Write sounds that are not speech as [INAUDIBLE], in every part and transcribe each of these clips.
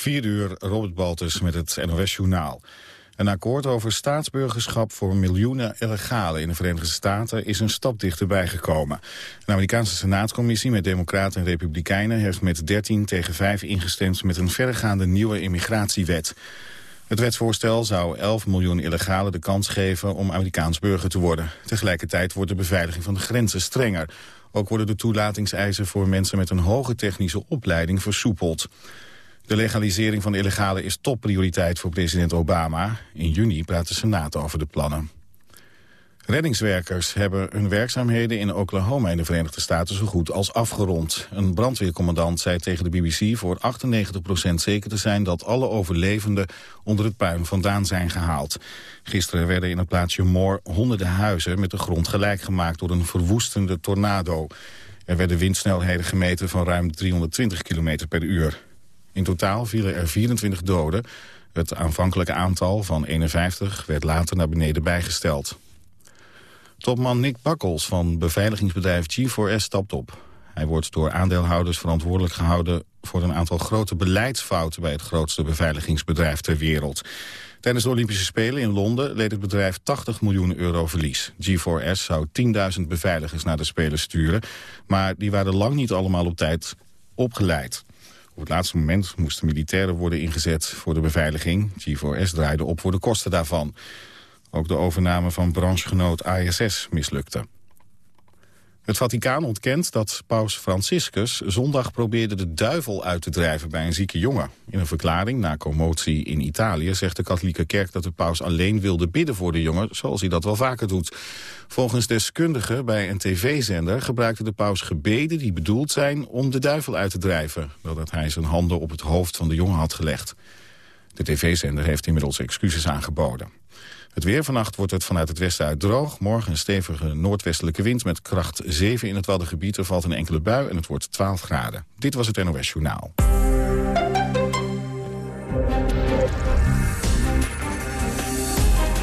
4 uur, Robert Baltus met het NOS-journaal. Een akkoord over staatsburgerschap voor miljoenen illegalen in de Verenigde Staten is een stap dichterbij gekomen. Een Amerikaanse Senaatcommissie met democraten en republikeinen heeft met 13 tegen 5 ingestemd met een verregaande nieuwe immigratiewet. Het wetsvoorstel zou 11 miljoen illegalen de kans geven om Amerikaans burger te worden. Tegelijkertijd wordt de beveiliging van de grenzen strenger. Ook worden de toelatingseisen voor mensen met een hoge technische opleiding versoepeld. De legalisering van illegale is topprioriteit voor president Obama. In juni praat de Senaat over de plannen. Reddingswerkers hebben hun werkzaamheden in Oklahoma in de Verenigde Staten zo goed als afgerond. Een brandweercommandant zei tegen de BBC voor 98% zeker te zijn dat alle overlevenden onder het puin vandaan zijn gehaald. Gisteren werden in het plaatsje Moore honderden huizen met de grond gelijk gemaakt door een verwoestende tornado. Er werden windsnelheden gemeten van ruim 320 km per uur. In totaal vielen er 24 doden. Het aanvankelijke aantal van 51 werd later naar beneden bijgesteld. Topman Nick Bakkels van beveiligingsbedrijf G4S stapt op. Hij wordt door aandeelhouders verantwoordelijk gehouden... voor een aantal grote beleidsfouten bij het grootste beveiligingsbedrijf ter wereld. Tijdens de Olympische Spelen in Londen leed het bedrijf 80 miljoen euro verlies. G4S zou 10.000 beveiligers naar de Spelen sturen... maar die waren lang niet allemaal op tijd opgeleid. Op het laatste moment moesten militairen worden ingezet voor de beveiliging. G4S draaide op voor de kosten daarvan. Ook de overname van branchegenoot ISS mislukte. Het Vaticaan ontkent dat paus Franciscus zondag probeerde de duivel uit te drijven bij een zieke jongen. In een verklaring na commotie in Italië zegt de katholieke kerk dat de paus alleen wilde bidden voor de jongen, zoals hij dat wel vaker doet. Volgens deskundigen bij een tv-zender gebruikte de paus gebeden die bedoeld zijn om de duivel uit te drijven, doordat hij zijn handen op het hoofd van de jongen had gelegd. De tv-zender heeft inmiddels excuses aangeboden. Het weer vannacht wordt het vanuit het westen uit droog. Morgen een stevige noordwestelijke wind met kracht 7 in het Waddengebied. Er valt een enkele bui en het wordt 12 graden. Dit was het NOS Journaal.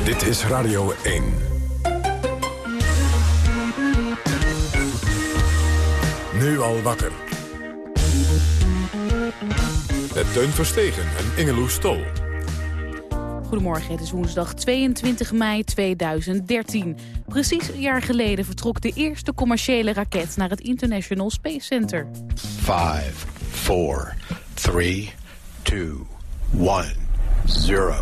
Dit is Radio 1. Nu al wakker. Met Teun Verstegen en Ingeloes Stol. Goedemorgen, het is woensdag 22 mei 2013. Precies een jaar geleden vertrok de eerste commerciële raket naar het International Space Center. 5, 4, 3, 2, 1, 0.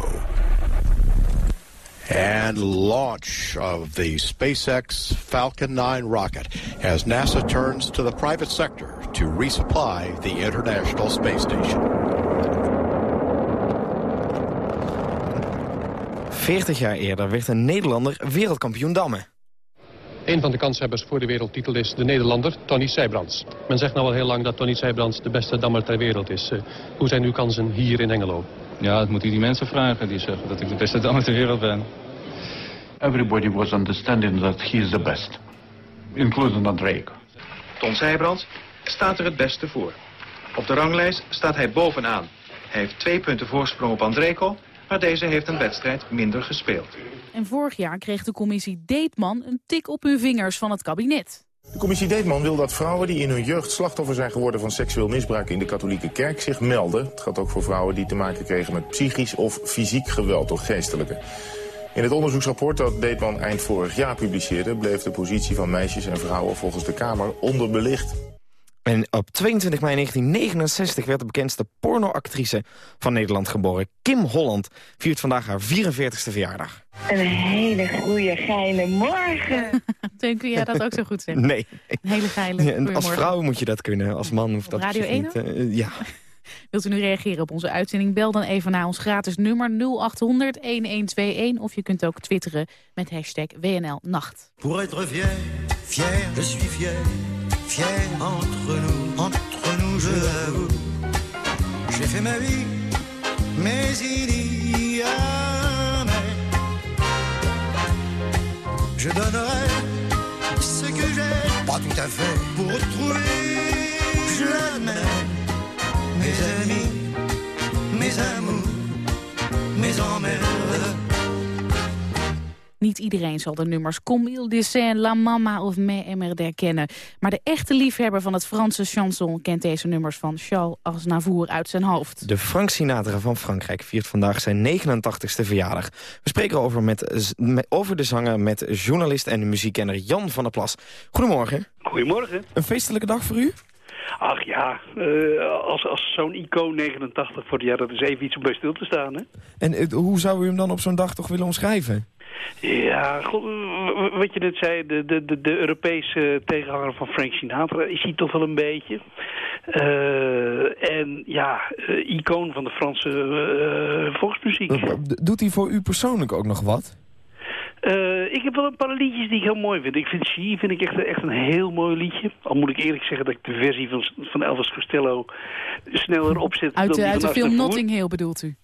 And launch of the SpaceX Falcon 9 rocket as NASA turns to the private sector to resupply the International Space Station. 40 jaar eerder werd een Nederlander wereldkampioen dammen. Een van de kanshebbers voor de wereldtitel is de Nederlander Tony Sijbrands. Men zegt nou al heel lang dat Tony Sijbrands de beste dammer ter wereld is. Uh, hoe zijn uw kansen hier in Engelo? Ja, dat moet u die mensen vragen die zeggen dat ik de beste dammer ter wereld ben. Everybody was understanding that he is the best. Including Andrejko. Ton Sijbrands staat er het beste voor. Op de ranglijst staat hij bovenaan. Hij heeft twee punten voorsprong op Andrejko maar deze heeft een wedstrijd minder gespeeld. En vorig jaar kreeg de commissie Deetman een tik op hun vingers van het kabinet. De commissie Deetman wil dat vrouwen die in hun jeugd slachtoffer zijn geworden van seksueel misbruik in de katholieke kerk zich melden. Het gaat ook voor vrouwen die te maken kregen met psychisch of fysiek geweld door geestelijken. In het onderzoeksrapport dat Deetman eind vorig jaar publiceerde... bleef de positie van meisjes en vrouwen volgens de Kamer onderbelicht. En op 22 mei 1969 werd de bekendste pornoactrice van Nederland geboren. Kim Holland viert vandaag haar 44ste verjaardag. Een hele goede, geile morgen. Teun, kun jij dat ook zo goed zeggen? Nee. Een hele geile ja, Als vrouw moet je dat kunnen, als man hoeft dat Radio 1 niet. Uh, ja. [LAUGHS] Wilt u nu reageren op onze uitzending? Bel dan even naar ons gratis nummer 0800 1121. Of je kunt ook twitteren met hashtag WNL Nacht. Pour être fier, fier, je suis fier. Fier entre nous, entre nous, je l'avoue. J'ai fait ma vie, mais il y a mais. Je donnerai ce que j'ai, pas tout à fait, pour retrouver, je l'admets, mes amis, mes amours, mes emmerdes. Niet iedereen zal de nummers Comme il descend, La Mama of Me Emmerder kennen. Maar de echte liefhebber van het Franse chanson kent deze nummers van Charles Aznavour uit zijn hoofd. De Frank Sinatra van Frankrijk viert vandaag zijn 89ste verjaardag. We spreken over, met, met, over de zanger met journalist en muziekkenner Jan van der Plas. Goedemorgen. Goedemorgen. Een feestelijke dag voor u? Ach ja, uh, als, als zo'n icoon 89 voor het jaar, dat is even iets om bij stil te staan. Hè? En uh, hoe zou u hem dan op zo'n dag toch willen omschrijven? Ja, goed, wat je net zei, de, de, de, Europese tegenhanger van Frank Sinatra is hij toch wel een beetje. Uh, en ja, icoon van de Franse volksmuziek. Doet hij voor u persoonlijk ook nog wat? Uh, ik heb wel een paar liedjes die ik heel mooi vind. Ik vind She vind ik echt, echt een heel mooi liedje. Al moet ik eerlijk zeggen dat ik de versie van, van Elvis Costello sneller opzet. Uit, dan de, uit de film Notting Notting Hill bedoelt u?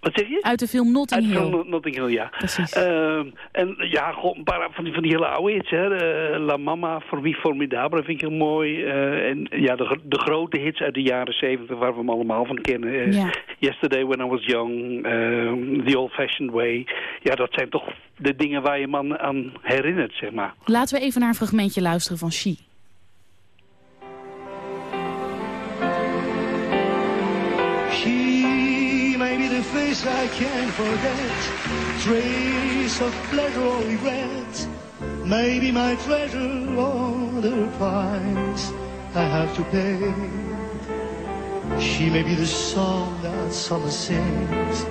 Wat zeg je? Uit de film Notting Hill. Uit de film Notting Hill, ja. Precies. Uh, en ja, gewoon een paar van die, van die hele oude hits. Hè. De, La Mama, For Me Formidable vind ik heel mooi. Uh, en ja, de, de grote hits uit de jaren zeventig waar we hem allemaal van kennen. Ja. Yesterday When I Was Young, The Old Fashioned Way. Ja, dat zijn toch de dingen waar je man aan herinnert, zeg maar. Laten we even naar een fragmentje luisteren van She. The face I can't forget, trace of pleasure or regret, maybe my treasure or the price I have to pay. She may be the song that summer sings,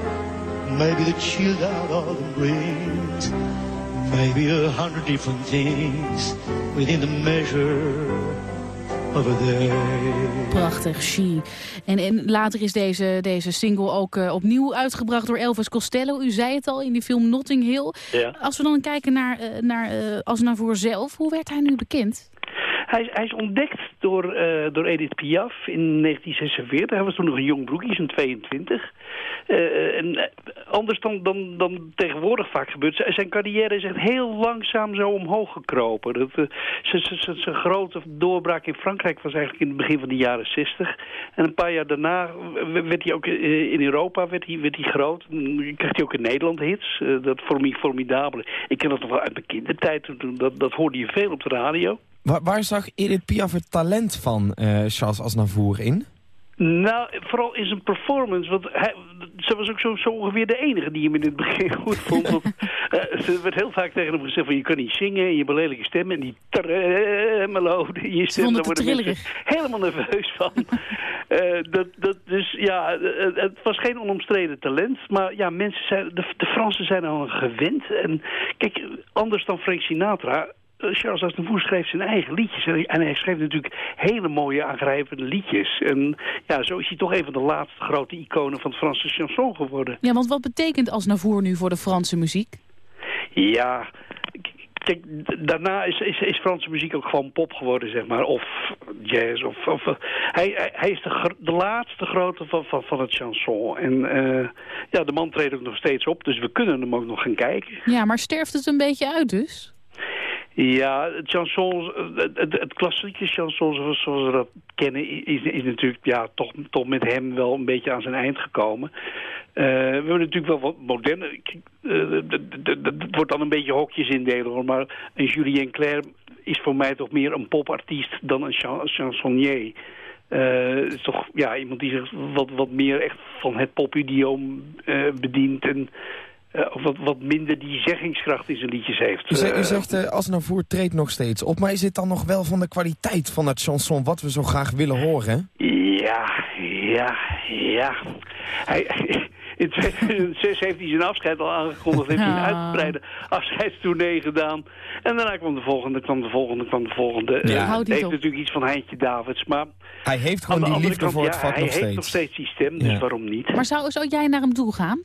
maybe the chill that autumn brings, maybe a hundred different things within the measure Prachtig, She. En, en later is deze, deze single ook uh, opnieuw uitgebracht door Elvis Costello. U zei het al in die film Notting Hill. Ja. Als we dan kijken naar, uh, naar uh, Aznavour zelf, hoe werd hij nu bekend? Hij is, hij is ontdekt door, uh, door Edith Piaf in 1946. Hij was toen nog een jong broekje, zo'n 22. Uh, en anders dan, dan, dan tegenwoordig vaak gebeurt. Zijn carrière is echt heel langzaam zo omhoog gekropen. Dat, uh, zijn grote doorbraak in Frankrijk was eigenlijk in het begin van de jaren 60. En een paar jaar daarna werd hij ook in Europa werd hij, werd hij groot. Kreeg hij ook in Nederland hits. Dat Formi Formidabele. Ik ken dat nog wel uit mijn kindertijd. Dat, dat hoorde je veel op de radio. Waar, waar zag Edith Piaf het talent van uh, Charles Aznavour in? Nou, vooral in zijn performance. Want hij, ze was ook zo, zo ongeveer de enige die hem in het begin [LAUGHS] goed vond. Want, uh, er werd heel vaak tegen hem gezegd van je kan niet zingen en je hebt een lelijke stem. En die in je stem, daar worden mensen helemaal nerveus van. uh, [LAUGHS] dat, dat, dus ja, het, het was geen onomstreden talent. Maar ja, mensen zijn, de, de Fransen zijn al gewend. En kijk, anders dan Frank Sinatra Charles Aznavour schreef zijn eigen liedjes. En hij schreef natuurlijk hele mooie, aangrijpende liedjes. En ja, zo is hij toch een van de laatste grote iconen van het Franse chanson geworden. Ja, want wat betekent Aznavour nu voor de Franse muziek? Ja, kijk, daarna is, is, is Franse muziek ook gewoon pop geworden, zeg maar. Of jazz. Of, of hij, hij, hij, is de, de laatste grote van, van, van het chanson. En uh, ja, de man treedt ook nog steeds op, dus we kunnen hem ook nog gaan kijken. Ja, maar sterft het een beetje uit dus? Ja, het chanson, het, klassieke chanson zoals, we dat kennen, is, is natuurlijk ja, toch, toch met hem wel een beetje aan zijn eind gekomen. Uh, we hebben natuurlijk wel wat moderne... Uh, het wordt dan een beetje hokjes indelen hoor, maar een Julien Clerc is voor mij toch meer een popartiest dan een chansonnier. Uh, is toch ja, iemand die zich wat, wat meer echt van het popidioom bedient en uh, of wat, wat minder die zeggingskracht in zijn liedjes heeft. U, zegt, u zegt uh, Aznavour treedt nog steeds op, maar is het dan nog wel van de kwaliteit van het chanson wat we zo graag willen horen? Ja, ja, ja. Hij, [LAUGHS] in 2006 heeft hij zijn afscheid al aangekondigd, heeft hij een uitgebreide afscheidstournee gedaan. En daarna kwam de volgende, kwam de volgende, kwam de volgende. Ja. Uh, heeft natuurlijk iets van Heintje Davids, maar... Hij heeft gewoon die liefde kant, voor het ja, vak hij nog steeds. Hij heeft nog steeds die stem, dus Ja. waarom niet? Maar zou, zou jij naar hem toe gaan?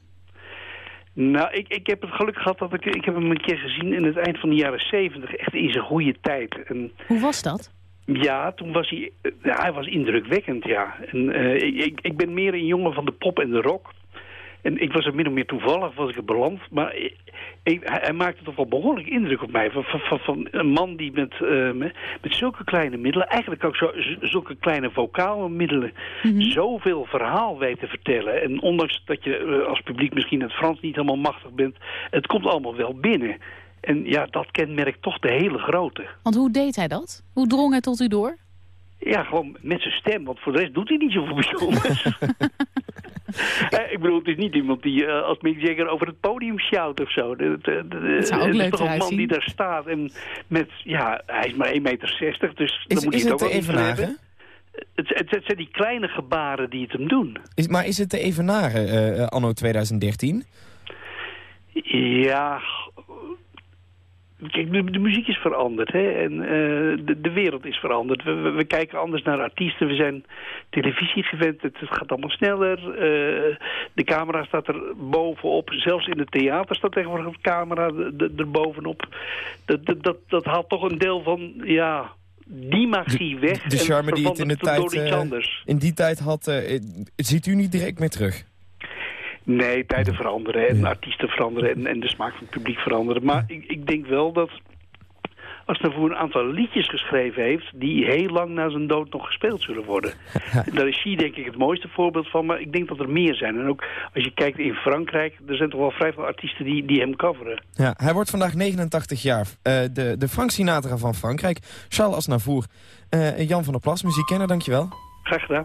Nou, ik, ik heb het geluk gehad dat ik, ik heb hem een keer gezien in het eind van de jaren zeventig. Echt in zijn goede tijd. En Hoe was dat? ja, toen was hij, eh, ja, hij was indrukwekkend, ja. En, eh, ik, ik ben meer een jongen van de pop en de rock. En ik was er min of meer toevallig, was ik er beland. Maar ik, ik- hij, maakte toch wel behoorlijk indruk op mij. Van, van, van, een man die met, eh, met, zulke kleine middelen, eigenlijk ook zo, zulke kleine vocale middelen, zoveel verhaal weet te vertellen. En ondanks dat je eh, als publiek misschien het Frans niet helemaal machtig bent, het komt allemaal wel binnen. En ja, dat kenmerkt toch de hele grote. Want hoe deed hij dat? Hoe drong hij tot u door? Ja, gewoon met zijn stem, want voor de rest doet hij niet zoveel bijzonders. [LAUGHS] [LAUGHS] Eh, ik bedoel, het is niet iemand die eh, als Mick Jagger over het podium shout of zo. De, de, de- Dat zou ook het leuk is toch een man zien. die daar staat en met, ja, hij is maar 1,60 meter, dus Is, dan moet hij het ook wel hebben. Het, het, het zijn die kleine gebaren die het hem doen. Is, maar is het te evenaren, eh, anno 2013? Ja, kijk, de, de muziek is veranderd hè? en eh, de, de wereld is veranderd. We, we, we kijken anders naar artiesten, we zijn televisie gewend, het, het gaat allemaal sneller. eh, de camera staat er bovenop, zelfs in het theater staat tegenwoordig een camera de- de- er bovenop. Dat, dat, dat, dat haalt toch een deel van, ja, die magie weg. De en charme die het in de tijd, anders. in die tijd had, ziet u niet direct meer terug? Nee, tijden veranderen en artiesten veranderen en, en de smaak van het publiek veranderen. Maar ik, ik denk wel dat als hij voor een aantal liedjes geschreven heeft... die heel lang na zijn dood nog gespeeld zullen worden. [LAUGHS] Daar is She denk ik het mooiste voorbeeld van, maar ik denk dat er meer zijn. En ook als je kijkt in Frankrijk, er zijn toch wel vrij veel artiesten die, die hem coveren. Ja, hij wordt vandaag 89 jaar. Eh, de, de Frank Sinatra van Frankrijk, Charles Aznavour. Eh, Jan van der Plas, muziekkenner, dankjewel. Graag gedaan.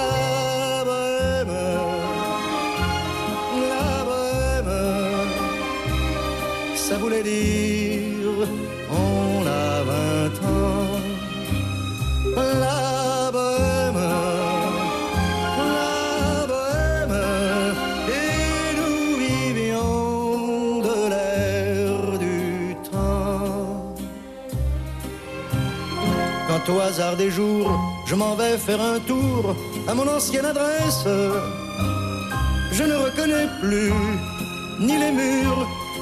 On a vingt ans. La bohème, la bohème, et nous vivions de l'air du temps. Quand au hasard des jours, je m'en vais faire un tour à mon ancienne adresse, je ne reconnais plus ni les murs,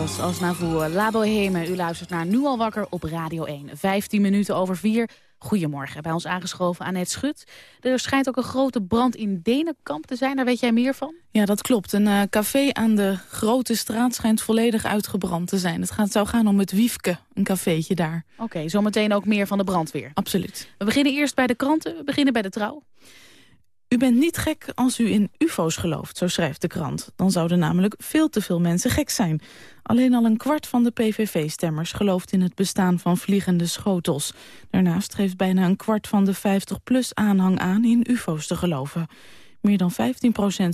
als Asnavour, La Boheme. U luistert naar Nu al wakker op Radio 1. 15 minuten over 4. Goedemorgen, bij ons aangeschoven Annette Schut. Er schijnt ook een grote brand in Denenkamp te zijn, daar weet jij meer van? Ja, dat klopt. Een uh, café aan de Grote Straat schijnt volledig uitgebrand te zijn. Het gaat, zou gaan om het Wiefke, een cafeetje daar. Oké, okay, zometeen ook meer van de brandweer. Absoluut. We beginnen eerst bij de kranten, we beginnen bij de trouw. U bent niet gek als u in ufo's gelooft, zo schrijft de krant. Dan zouden namelijk veel te veel mensen gek zijn. Alleen al een kwart van de PVV-stemmers gelooft in het bestaan van vliegende schotels. Daarnaast geeft bijna een kwart van de 50-plus aanhang aan in ufo's te geloven. Meer dan 15%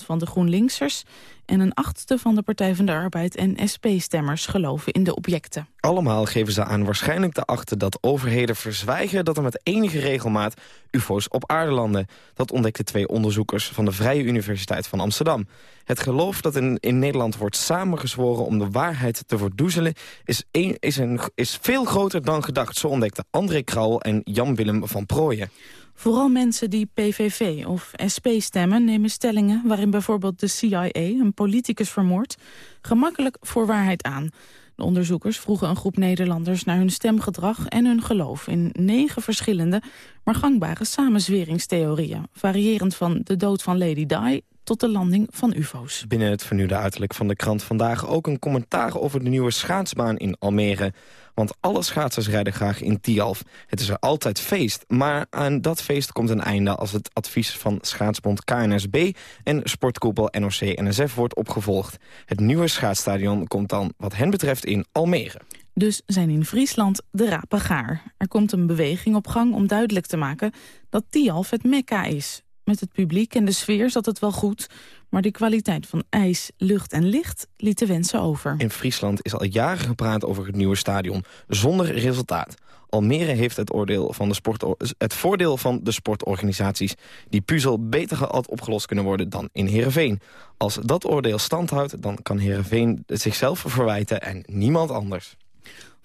van de GroenLinksers en een achtste van de Partij van de Arbeid en SP-stemmers geloven in de objecten. Allemaal geven ze aan waarschijnlijk te achten dat overheden verzwijgen dat er met enige regelmaat ufo's op aarde landen. Dat ontdekten twee onderzoekers van de Vrije Universiteit van Amsterdam. Het geloof dat in, Nederland wordt samengezworen om de waarheid te verdoezelen is, is, is veel groter dan gedacht. Zo ontdekten André Krauwel en Jan-Willem van Prooijen. Vooral mensen die PVV of SP stemmen nemen stellingen... waarin bijvoorbeeld de CIA een politicus vermoordt... gemakkelijk voor waarheid aan. De onderzoekers vroegen een groep Nederlanders naar hun stemgedrag en hun geloof... in negen verschillende, maar gangbare samenzweringstheorieën... variërend van de dood van Lady Di tot de landing van ufo's. Binnen het vernieuwde uiterlijk van de krant vandaag ook een commentaar over de nieuwe schaatsbaan in Almere. Want alle schaatsers rijden graag in Tialf. Het is er altijd feest, maar aan dat feest komt een einde... als het advies van schaatsbond KNSB en sportkoepel NOC-NSF wordt opgevolgd. Het nieuwe schaatsstadion komt dan wat hen betreft in Almere. Dus zijn in Friesland de rapen gaar. Er komt een beweging op gang om duidelijk te maken dat Tialf het mekka is. Met het publiek en de sfeer zat het wel goed... maar de kwaliteit van ijs, lucht en licht liet de wensen over. In Friesland is al jaren gepraat over het nieuwe stadion, zonder resultaat. Almere heeft het, oordeel van de sport, het voordeel van de sportorganisaties. Die puzzel beter had opgelost kunnen worden dan in Heerenveen. Als dat oordeel standhoudt, dan kan Heerenveen het zichzelf verwijten en niemand anders.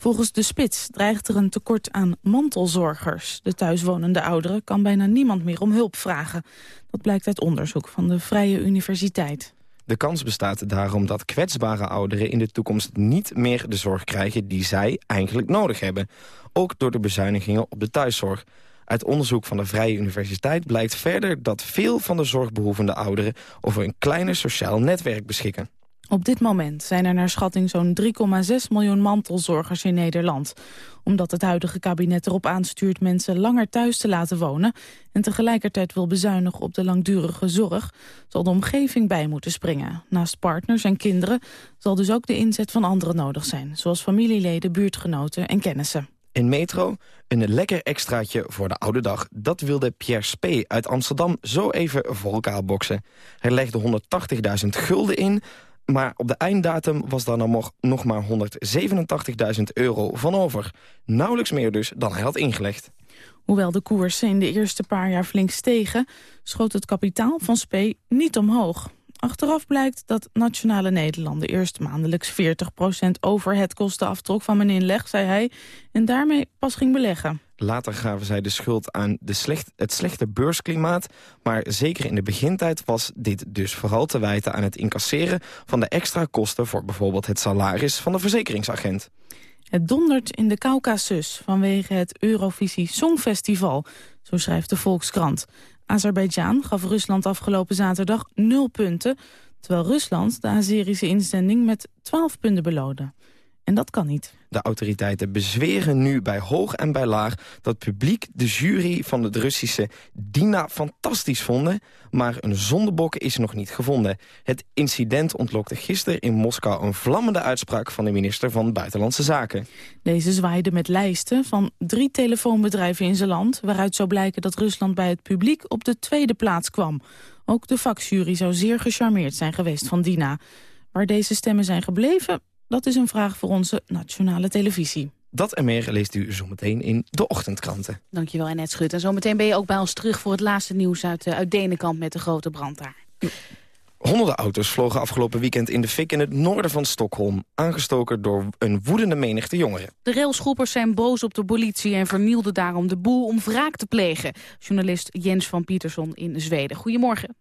Volgens de Spits dreigt er een tekort aan mantelzorgers. De thuiswonende ouderen kan bijna niemand meer om hulp vragen. Dat blijkt uit onderzoek van de Vrije Universiteit. De kans bestaat daarom dat kwetsbare ouderen in de toekomst niet meer de zorg krijgen die zij eigenlijk nodig hebben. Ook door de bezuinigingen op de thuiszorg. Uit onderzoek van de Vrije Universiteit blijkt verder dat veel van de zorgbehoevende ouderen over een kleiner sociaal netwerk beschikken. Op dit moment zijn er naar schatting zo'n 3,6 miljoen mantelzorgers in Nederland. Omdat het huidige kabinet erop aanstuurt mensen langer thuis te laten wonen... en tegelijkertijd wil bezuinigen op de langdurige zorg... zal de omgeving bij moeten springen. Naast partners en kinderen zal dus ook de inzet van anderen nodig zijn... zoals familieleden, buurtgenoten en kennissen. In Metro een lekker extraatje voor de oude dag. Dat wilde Pierre Spee uit Amsterdam zo even voor elkaar boksen. Hij legde 180.000 gulden in maar op de einddatum was daar nog, nog maar 187.000 euro van over. Nauwelijks meer dus dan hij had ingelegd. Hoewel de koersen in de eerste paar jaar flink stegen... schoot het kapitaal van Spee niet omhoog. Achteraf blijkt dat Nationale Nederlanden eerst maandelijks 40% over het kostenaftrok van mijn inleg, zei hij, en daarmee pas ging beleggen. Later gaven zij de schuld aan de slecht, het slechte beursklimaat. Maar zeker in de begintijd was dit dus vooral te wijten aan het incasseren van de extra kosten voor bijvoorbeeld het salaris van de verzekeringsagent. Het dondert in de Caucasus vanwege het Eurovisie Songfestival, zo schrijft de Volkskrant. Azerbeidzjan gaf Rusland afgelopen zaterdag nul punten... terwijl Rusland de Azerische inzending met 12 punten beloonde. En dat kan niet. De autoriteiten bezweren nu bij hoog en bij laag... dat publiek de jury van het Russische Dina fantastisch vonden... maar een zondebok is nog niet gevonden. Het incident ontlokte gisteren in Moskou... een vlammende uitspraak van de minister van Buitenlandse Zaken. Deze zwaaide met lijsten van drie telefoonbedrijven in zijn land... waaruit zou blijken dat Rusland bij het publiek op de tweede plaats kwam. Ook de vakjury zou zeer gecharmeerd zijn geweest van Dina. Waar deze stemmen zijn gebleven, dat is een vraag voor onze nationale televisie. Dat en meer leest u zometeen in de ochtendkranten. Dankjewel, Annette Schut. En zometeen ben je ook bij ons terug voor het laatste nieuws uit, uh, uit Denenkamp met de grote brand daar. Honderden auto's vlogen afgelopen weekend in de fik in het noorden van Stockholm. Aangestoken door een woedende menigte jongeren. De railschoppers zijn boos op de politie en vernielden daarom de boel om wraak te plegen. Journalist Jens van Pietersson in Zweden. Goedemorgen.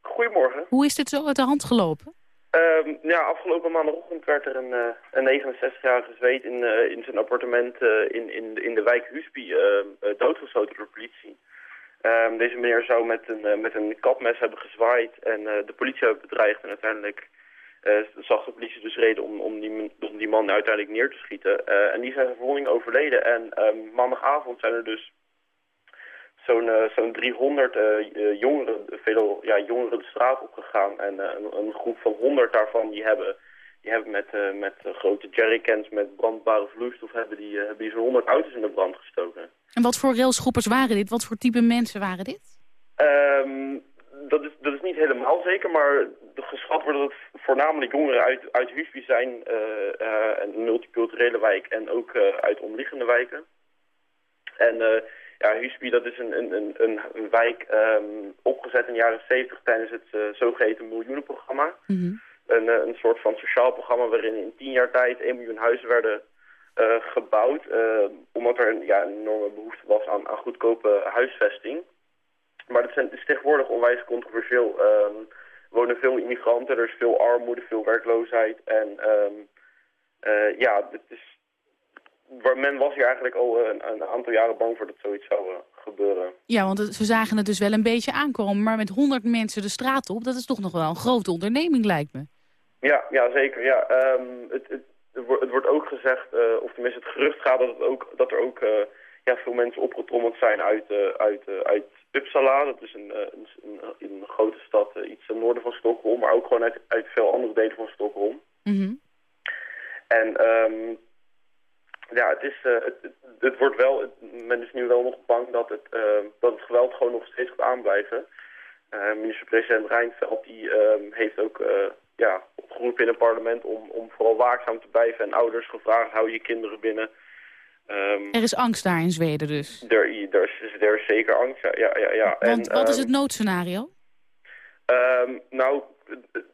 Goedemorgen. Hoe is dit zo uit de hand gelopen? Ehm, ja, afgelopen maandagochtend werd er een, eh, een 69-jarige zweet in, eh, in zijn appartement eh, in, in, de wijk Husby doodgeschoten door de politie. Ehm, deze meneer zou met een, met een kapmes hebben gezwaaid en de politie hebben bedreigd. En uiteindelijk zag de politie dus reden om, om, die, om die man uiteindelijk neer te schieten. en die zijn verwonding overleden. En ehm, maandagavond zijn er dus zo'n uh, zo'n 300 uh, jongeren, veel ja, jongeren de straat opgegaan. En een, een, groep van 100 daarvan die hebben, die hebben met, met grote jerrycans met brandbare vloeistof hebben die, hebben die zo'n 100 auto's in de brand gestoken. En wat voor railsgroepers waren dit? Wat voor type mensen waren dit? Um, dat, is, dat is niet helemaal zeker, maar geschat wordt dat het voornamelijk jongeren uit, uit Husby zijn, een multiculturele wijk en ook uit omliggende wijken. En ja, Husby dat is een, een, een, een wijk um, opgezet in de jaren 70 tijdens het uh, zogeheten miljoenenprogramma. Mm een, een soort van sociaal programma waarin in tien jaar tijd 1 miljoen huizen werden uh, gebouwd. Uh, omdat er een, ja, een enorme behoefte was aan, aan goedkope huisvesting. Maar dat, zijn, het is tegenwoordig onwijs controversieel. Um, er wonen veel immigranten, er is veel armoede, veel werkloosheid. En um, ja, het is men was hier eigenlijk al eh, een, een, aantal jaren bang voor dat zoiets zou uh, gebeuren. Ja, want ze zagen het dus wel een beetje aankomen. Maar met honderd mensen de straat op, dat is toch nog wel een grote onderneming lijkt me. Ja, ja zeker. Ja. Um, het, het, het, wordt ook gezegd, uh, of tenminste het gerucht gaat dat, het ook, dat er ook ja, veel mensen opgetrommeld zijn uit, uit, uit Uppsala. Dat is een, een, een, een grote stad, iets ten noorden van Stockholm. Maar ook gewoon uit, uit veel andere delen van Stockholm. Mm En um, ja, het, is, uh, het, het, wordt wel, men is nu wel nog bang dat het, uh, dat het geweld gewoon nog steeds gaat aanblijven. Uh, Minister-president Reinfeldt die, ehm, heeft ook ja, opgeroepen in het parlement om, om vooral waakzaam te blijven. En ouders gevraagd, hou je kinderen binnen. Um, er is angst daar in Zweden dus? Er, er, is, er is zeker angst, ja. ja, ja, Want en, wat is het noodscenario? Um, nou,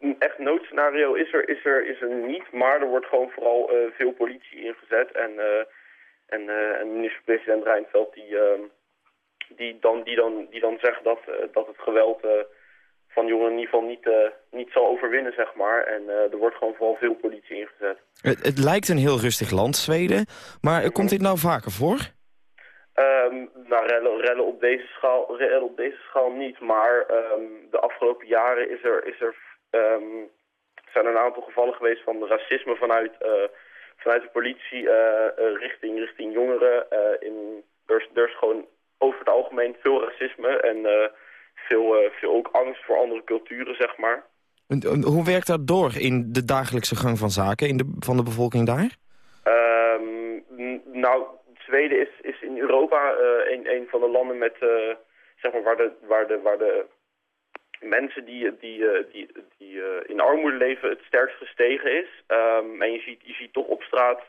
een echt noodscenario is er, is, er, is er niet, maar er wordt gewoon vooral uh, veel politie ingezet. En, uh, en, en minister-president Reinfeldt die, ehm, die, dan, die, dan, die dan zegt dat, dat het geweld van jongeren in ieder geval niet, niet zal overwinnen, zeg maar. En er wordt gewoon vooral veel politie ingezet. Het, het lijkt een heel rustig land, Zweden, maar komt dit nou vaker voor? Um, nou, rellen, rellen, op deze schaal, rellen op deze schaal niet, maar um, de afgelopen jaren is er, is er, um, zijn er een aantal gevallen geweest van racisme vanuit, uh, vanuit de politie uh, uh, richting, richting jongeren. in, er, is, er is gewoon over het algemeen veel racisme en veel, veel ook angst voor andere culturen, zeg maar. En, hoe werkt dat door in de dagelijkse gang van zaken in de, van de bevolking daar? nou, Zweden is, is in Europa uh, een, een van de landen met, uh, zeg maar waar de, waar de, waar de mensen die, die, uh, die, die in armoede leven het sterkst gestegen is. Um, en je ziet, je ziet toch op straat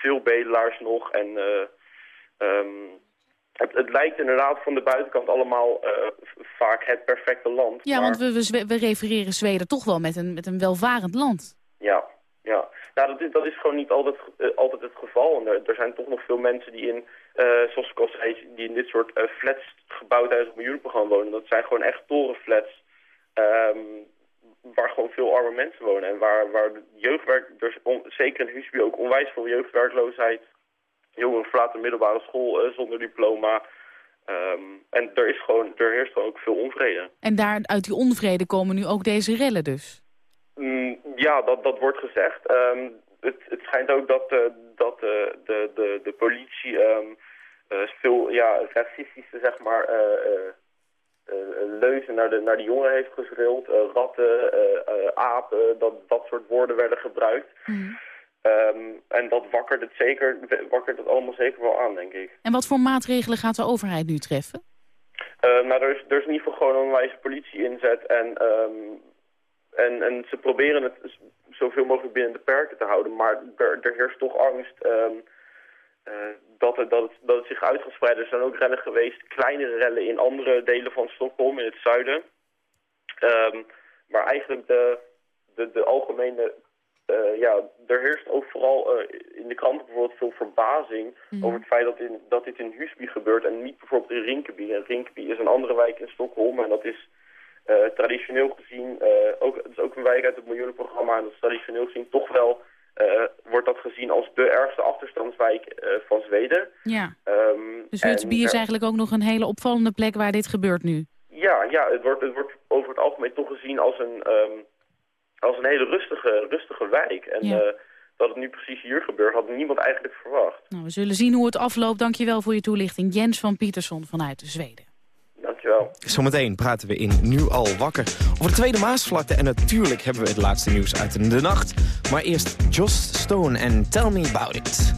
veel bedelaars nog. En um, het, het, lijkt inderdaad van de buitenkant allemaal vaak het perfecte land. Ja, want we, we, we refereren Zweden toch wel met een, met een welvarend land. Ja, ja. Nou, dat is, dat is gewoon niet altijd, uh, altijd het geval. En er, er, zijn toch nog veel mensen die in, uh, zoals ik al zei, die in dit soort uh, flats gebouwd uit het miljoenenprogramma wonen. Dat zijn gewoon echt torenflats um, waar gewoon veel arme mensen wonen. En waar, waar jeugdwerk, dus on, zeker in Husby ook onwijs veel jeugdwerkloosheid. Jongeren verlaten middelbare school zonder diploma. Um, en er, is gewoon, er heerst gewoon ook veel onvrede. En daar, uit die onvrede komen nu ook deze rellen dus? Mm, ja, dat, dat wordt gezegd. Um, het, het schijnt ook dat, uh, dat uh, de, de, de politie um, uh, veel ja, racistische zeg maar, leuzen naar de, naar de jongeren heeft geschreeuwd. ratten, apen, dat, dat soort woorden werden gebruikt. Mm. Um, en dat wakkert het, zeker, wakkert het allemaal zeker wel aan, denk ik. En wat voor maatregelen gaat de overheid nu treffen? nou, er is, er is in ieder geval gewoon een wijze politie inzet en... Um, en, en ze proberen het zoveel mogelijk binnen de perken te houden. Maar er, er heerst toch angst um, uh, dat, het, dat, het, dat het zich uit gaat spreiden. Er zijn ook rellen geweest, kleinere rellen in andere delen van Stockholm, in het zuiden. Um, maar eigenlijk de, de, de algemene... Uh, ja, er heerst ook vooral uh, in de kranten bijvoorbeeld veel verbazing mm. over het feit dat, in, dat dit in Husby gebeurt en niet bijvoorbeeld in Rinkeby. En Rinkeby is een andere wijk in Stockholm en dat is traditioneel gezien, ook, het is ook een wijk uit het miljoenenprogramma... en dat is traditioneel gezien toch wel wordt dat gezien als de ergste achterstandswijk van Zweden. Ja. Um, dus Hutsby is eigenlijk ook nog een hele opvallende plek waar dit gebeurt nu. Ja, ja het, wordt, het wordt over het algemeen toch gezien als een, um, als een hele rustige, rustige wijk. En Ja. dat het nu precies hier gebeurt, had niemand eigenlijk verwacht. Nou, we zullen zien hoe het afloopt. Dankjewel voor je toelichting. Jens van Pietersson vanuit Zweden. Dankjewel. Zometeen praten we in Nu al wakker over de Tweede Maasvlakte. En natuurlijk hebben we het laatste nieuws uit de nacht. Maar eerst Joss Stone en Tell Me About It.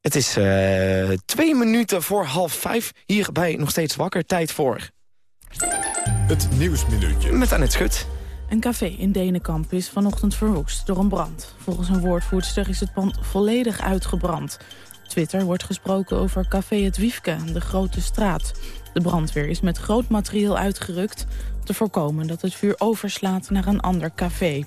Het is eh, twee minuten voor half vijf. Hierbij nog steeds wakker. Tijd voor... Het Nieuwsminuutje. Met Annette Schut. Een café in Denenkamp is vanochtend verwoest door een brand. Volgens een woordvoerster is het pand volledig uitgebrand. Op Twitter wordt gesproken over café Het Wiefke, de grote straat. De brandweer is met groot materieel uitgerukt... te voorkomen dat het vuur overslaat naar een ander café.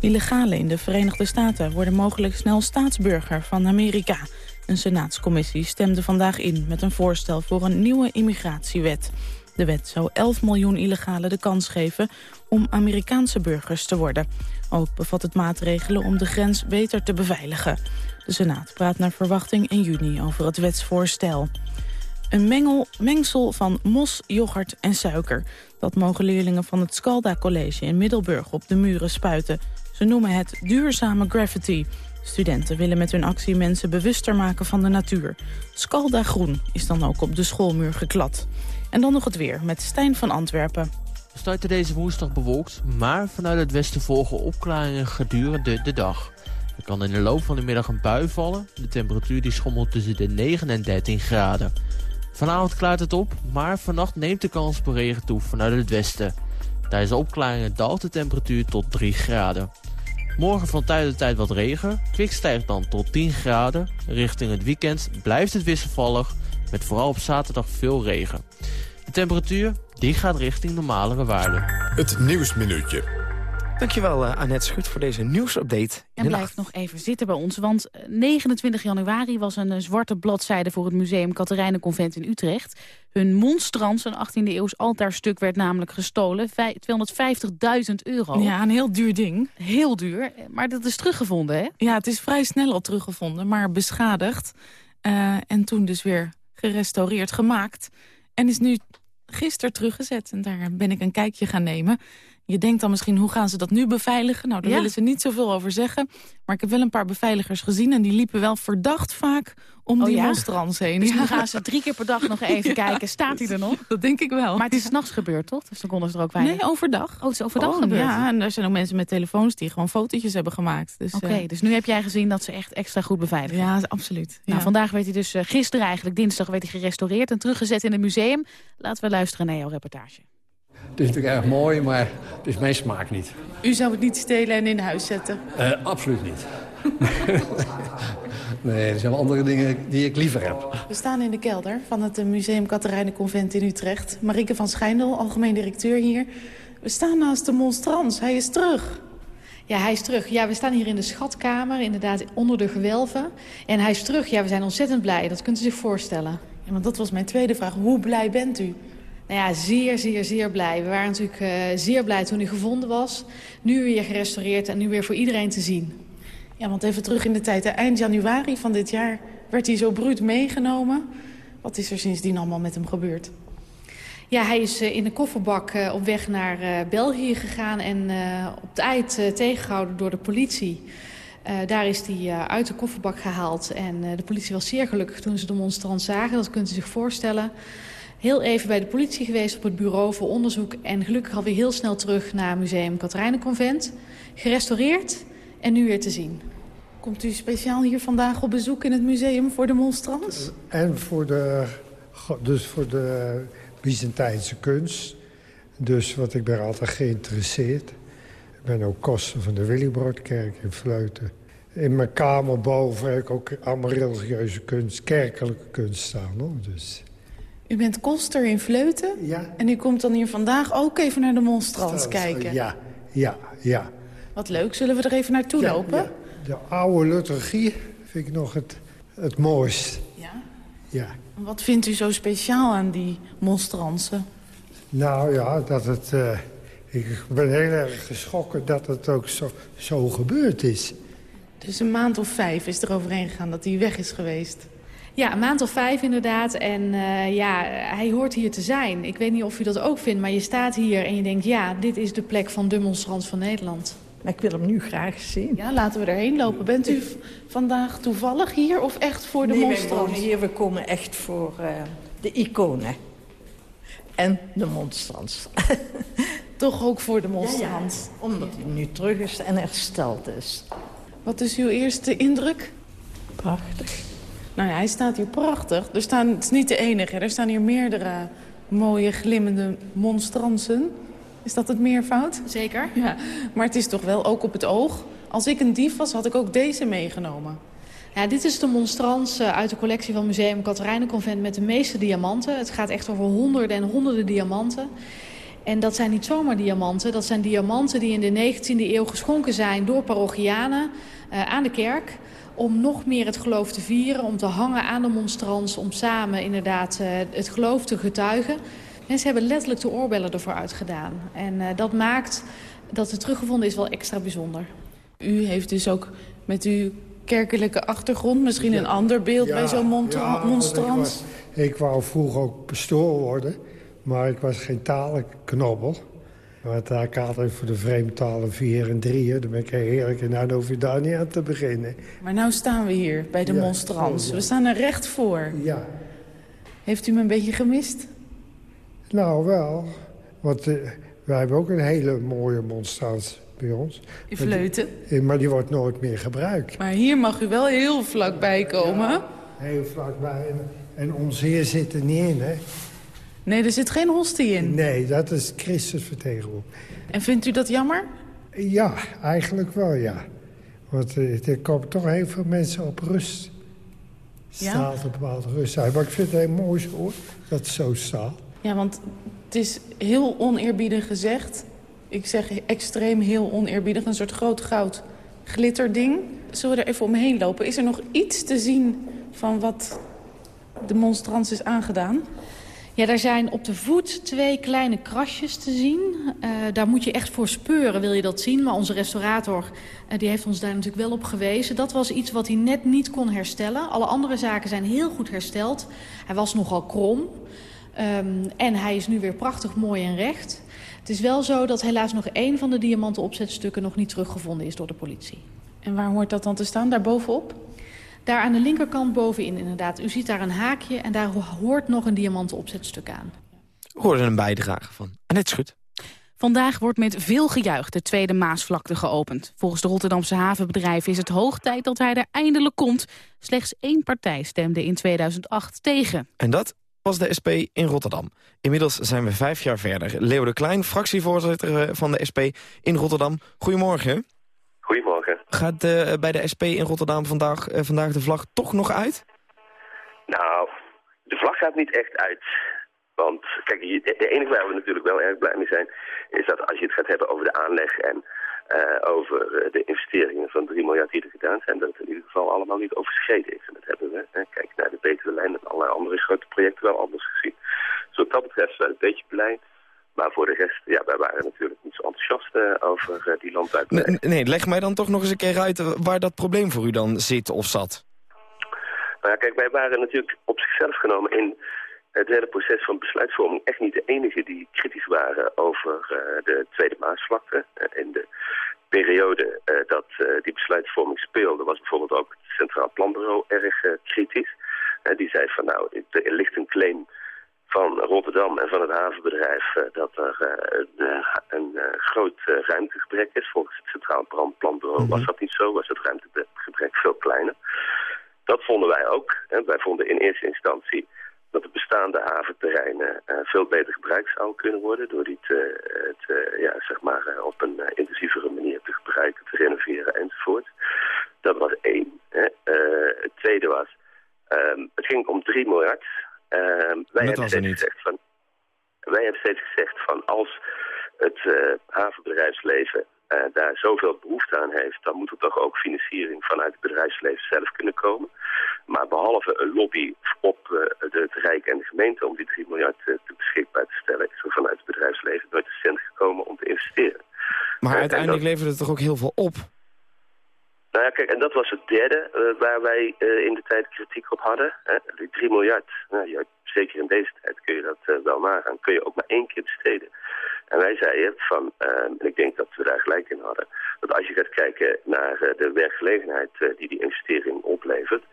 Illegalen in de Verenigde Staten worden mogelijk snel staatsburger van Amerika. Een senaatscommissie stemde vandaag in met een voorstel voor een nieuwe immigratiewet. De wet zou 11 miljoen illegalen de kans geven om Amerikaanse burgers te worden. Ook bevat het maatregelen om de grens beter te beveiligen. De Senaat praat naar verwachting in juni over het wetsvoorstel. Een mengel, mengsel van mos, yoghurt en suiker. Dat mogen leerlingen van het Scalda College in Middelburg op de muren spuiten. Ze noemen het duurzame graffiti. Studenten willen met hun actie mensen bewuster maken van de natuur. Scalda Groen is dan ook op de schoolmuur geklad. En dan nog het weer met Stijn van Antwerpen. We starten deze woensdag bewolkt, maar vanuit het westen volgen opklaringen gedurende de dag. Er kan in de loop van de middag een bui vallen. De temperatuur die schommelt tussen de 9 en 13 graden. Vanavond klaart het op, maar vannacht neemt de kans op regen toe vanuit het westen. Tijdens de opklaringen daalt de temperatuur tot 3 graden. Morgen van tijd tot tijd wat regen. Kwik stijgt dan tot 10 graden. Richting het weekend blijft het wisselvallig, met vooral op zaterdag veel regen. De temperatuur die gaat richting normalere waarden. Het Nieuwsminuutje. Dankjewel uh, Annette Schut voor deze nieuwsupdate. En blijf nog even zitten bij ons, want 29 januari was een uh, zwarte bladzijde voor het museum Katerijnenconvent in Utrecht. Hun monstrans, een 18e eeuws altaarstuk, werd namelijk gestolen. 250.000 euro. Ja, een heel duur ding. Heel duur, maar dat is teruggevonden, hè? Ja, het is vrij snel al teruggevonden, maar beschadigd. Uh, en toen dus weer gerestaureerd gemaakt. En is nu gisteren teruggezet. En daar ben ik een kijkje gaan nemen. Je denkt dan misschien, hoe gaan ze dat nu beveiligen? Nou, daar Ja. willen ze niet zoveel over zeggen. Maar ik heb wel een paar beveiligers gezien... en die liepen wel verdacht vaak om Oh die ja? monstrans heen. Dus nu gaan ze drie keer per dag nog even [LAUGHS] kijken. Staat hij er nog? [LAUGHS] Dat denk ik wel. Maar het is 's nachts gebeurd, toch? Dus dan konden ze er ook weinig. Nee, overdag. Oh, het is overdag Gewoon, gebeurd? Ja, en er zijn ook mensen met telefoons die gewoon fotootjes hebben gemaakt. Dus, Oké, eh, dus nu heb jij gezien dat ze echt extra goed beveiligen. Ja, absoluut. Nou, Ja. vandaag werd hij dus eh, gisteren eigenlijk, dinsdag, werd hij gerestaureerd en teruggezet in het museum. Laten we luisteren naar jouw reportage. Het is natuurlijk erg mooi, maar het is mijn smaak niet. U zou het niet stelen en in huis zetten? Eh, absoluut niet. [LAUGHS] nee, er zijn wel andere dingen die ik liever heb. We staan in de kelder van het eh, Museum Katerijnenconvent in Utrecht. Marieke van Schijndel, algemeen directeur hier. We staan naast de monstrans. Hij is terug. Ja, hij is terug. Ja, we staan hier in de schatkamer, inderdaad onder de gewelven. En hij is terug. Ja, we zijn ontzettend blij. Dat kunt u zich voorstellen. Ja, want dat was mijn tweede vraag. Hoe blij bent u? Nou ja, zeer, zeer, zeer blij. We waren natuurlijk eh, zeer blij toen hij gevonden was. Nu weer gerestaureerd en nu weer voor iedereen te zien. Ja, want even terug in de tijd. hè. Eind januari van dit jaar werd hij zo bruut meegenomen. Wat is er sindsdien allemaal met hem gebeurd? Ja, hij is eh, in de kofferbak eh, op weg naar België gegaan... en op het eind eh, tegengehouden door de politie. Daar is hij uit de kofferbak gehaald. En de politie was zeer gelukkig toen ze de monstrans zagen. Dat kunt u zich voorstellen. Heel even bij de politie geweest op het bureau voor onderzoek. En gelukkig alweer heel snel terug naar Museum Katerijnenconvent. Gerestaureerd en nu weer te zien. Komt u speciaal hier vandaag op bezoek in het museum voor de monstrans? En voor de, dus voor de Byzantijnse kunst. Dus wat ik ben altijd geïnteresseerd. Ik ben ook koster van de Willybroodkerk in Vleuten. In mijn kamer boven heb ik ook allemaal religieuze kunst, kerkelijke kunst staan. Hoor. Dus, U bent koster in Vleuten? Ja. En u komt dan hier vandaag ook even naar de monstrans kijken? Ja, ja, ja. Wat leuk. Zullen we er even naartoe Ja, lopen? ja. De oude liturgie vind ik nog het, het mooist. Ja? Ja. Wat vindt u zo speciaal aan die monstransen? Nou ja, dat het... eh, ik ben heel erg geschrokken dat het ook zo, zo gebeurd is. Dus een maand of vijf is er overheen gegaan dat hij weg is geweest. Ja, een maand of vijf inderdaad. En eh, ja, hij hoort hier te zijn. Ik weet niet of u dat ook vindt, maar je staat hier en je denkt... ja, dit is de plek van de monstrans van Nederland. Ik wil hem nu graag zien. Ja, laten we erheen lopen. Bent u vandaag toevallig hier of echt voor de nee, wij monstrans? wonen hier. We komen echt voor eh, de iconen. En de monstrans. [LAUGHS] Toch ook voor de monstrans? omdat hij nu terug is en hersteld is. Wat is uw eerste indruk? Prachtig. Nou ja, hij staat hier prachtig. Er staan, het is niet de enige. Er staan hier meerdere mooie glimmende monstransen. Is dat het meervoud? Zeker. Ja, maar het is toch wel ook op het oog. Als ik een dief was, had ik ook deze meegenomen. Ja, dit is de monstrans eh, uit de collectie van Museum Katerijnenconvent met de meeste diamanten. Het gaat echt over honderden en honderden diamanten. En dat zijn niet zomaar diamanten. Dat zijn diamanten die in de 19e eeuw geschonken zijn door parochianen eh, aan de kerk. Om nog meer het geloof te vieren, om te hangen aan de monstrans. Om samen inderdaad eh, het geloof te getuigen. Mensen hebben letterlijk de oorbellen ervoor uitgedaan. En eh, dat maakt dat het teruggevonden is wel extra bijzonder. U heeft dus ook met uw kerkelijke achtergrond misschien een ander beeld bij zo'n ja, monstrans. Ik, was- ik wou vroeger ook pastoor worden, maar ik was geen talenknobbel. Want daar altijd voor de vreemdtalen vier en drieën. Dan ben ik heel eerlijk en dan hoef je daar niet aan te beginnen. Maar nou staan we hier bij de Ja, monstrans. oh, ja. We staan er recht voor. Ja. Heeft u me een beetje gemist? Nou, wel. Want eh, wij hebben ook een hele mooie monstrans bij ons. In Vleuten? Maar die, maar die wordt nooit meer gebruikt. Maar hier mag u wel heel vlakbij komen. Heel vlakbij. En, en ons heer zit er niet in, hè? Nee, er zit geen hostie in. Nee, dat is Christus vertegenwoordigd. En vindt u dat jammer? Ja, eigenlijk wel, ja. Want eh, er komen toch heel veel mensen op rust. Ja? Staat een bepaalde rust uit. Maar ik vind het heel mooi zo, hoor, dat het zo staat. Ja, want het is heel oneerbiedig gezegd. ik zeg extreem heel oneerbiedig, een soort groot goud glitterding. Zullen we er even omheen lopen? Is er nog iets te zien van wat de monstrans is aangedaan? Ja, daar zijn op de voet twee kleine krasjes te zien. Uh, daar moet je echt voor speuren, wil je dat zien. Maar onze restaurator uh, die heeft ons daar natuurlijk wel op gewezen. Dat was iets wat hij net niet kon herstellen. Alle andere zaken zijn heel goed hersteld. Hij was nogal krom. Um, en hij is nu weer prachtig mooi en recht. Het is wel zo dat helaas nog één van de diamanten opzetstukken... nog niet teruggevonden is door de politie. En waar hoort dat dan te staan, daar bovenop? Daar aan de linkerkant bovenin inderdaad. U ziet daar een haakje en daar hoort nog een diamanten opzetstuk aan. We hoorden een bijdrage van Annette Schut. Vandaag wordt met veel gejuich de tweede Maasvlakte geopend. Volgens de Rotterdamse havenbedrijven is het hoog tijd dat hij er eindelijk komt. Slechts één partij stemde in 2008 tegen. En dat was de SP in Rotterdam. Inmiddels zijn we vijf jaar verder. Leo de Klein, fractievoorzitter eh, van de SP in Rotterdam. Goedemorgen. Goedemorgen. Gaat uh, bij de SP in Rotterdam vandaag, uh, vandaag de vlag toch nog uit? Nou, de vlag gaat niet echt uit. Want kijk, de enige waar we natuurlijk wel erg blij mee zijn... is dat als je het gaat hebben over de aanleg en uh, over de investeringen van 3 miljard die er gedaan zijn... dat het in ieder geval allemaal niet overschreden is. En dat hebben we, hè, kijk naar de betere lijn en allerlei andere grote projecten wel anders gezien. Dus wat dat betreft zijn we een beetje blij... Maar voor de rest, ja, wij waren natuurlijk niet zo enthousiast uh, over uh, die landbouwprojecten. Nee, leg mij dan toch nog eens een keer uit waar dat probleem voor u dan zit of zat. Nou ja, kijk, wij waren natuurlijk op zichzelf genomen in het hele proces van besluitvorming echt niet de enige die kritisch waren over uh, de Tweede Maasvlakte. in de periode dat die besluitvorming speelde was bijvoorbeeld ook het Centraal Planbureau erg kritisch. die zei van nou, er ligt een claim van Rotterdam en van het havenbedrijf uh, dat er uh, een, een uh, groot ruimtegebrek is. Volgens het Centraal Planbureau -hmm. was dat niet zo, was het ruimtegebrek veel kleiner. Dat vonden wij ook. En wij vonden in eerste instantie dat de bestaande haventerreinen veel beter gebruikt zouden kunnen worden... door die te, te ja, zeg maar, op een intensievere manier te gebruiken, te renoveren enzovoort. Dat was één. Hè. het tweede was, um, het ging om 3 miljard... Uh, wij, hebben steeds gezegd van, wij hebben steeds gezegd van als het havenbedrijfsleven uh, daar zoveel behoefte aan heeft, dan moet er toch ook financiering vanuit het bedrijfsleven zelf kunnen komen. Maar behalve een lobby op de, het Rijk en de gemeente om die 3 miljard te beschikbaar te stellen, is er vanuit het bedrijfsleven nooit een cent gekomen om te investeren. Maar uiteindelijk dat... levert het toch ook heel veel op? Nou ja, kijk, en dat was het derde uh, waar wij uh, in de tijd kritiek op hadden. Hè? Die 3 miljard, nou, zeker in deze tijd kun je dat uh, wel nagaan, kun je ook maar één keer besteden. En wij zeiden van, en ik denk dat we daar gelijk in hadden, dat als je gaat kijken naar de werkgelegenheid die die investering oplevert,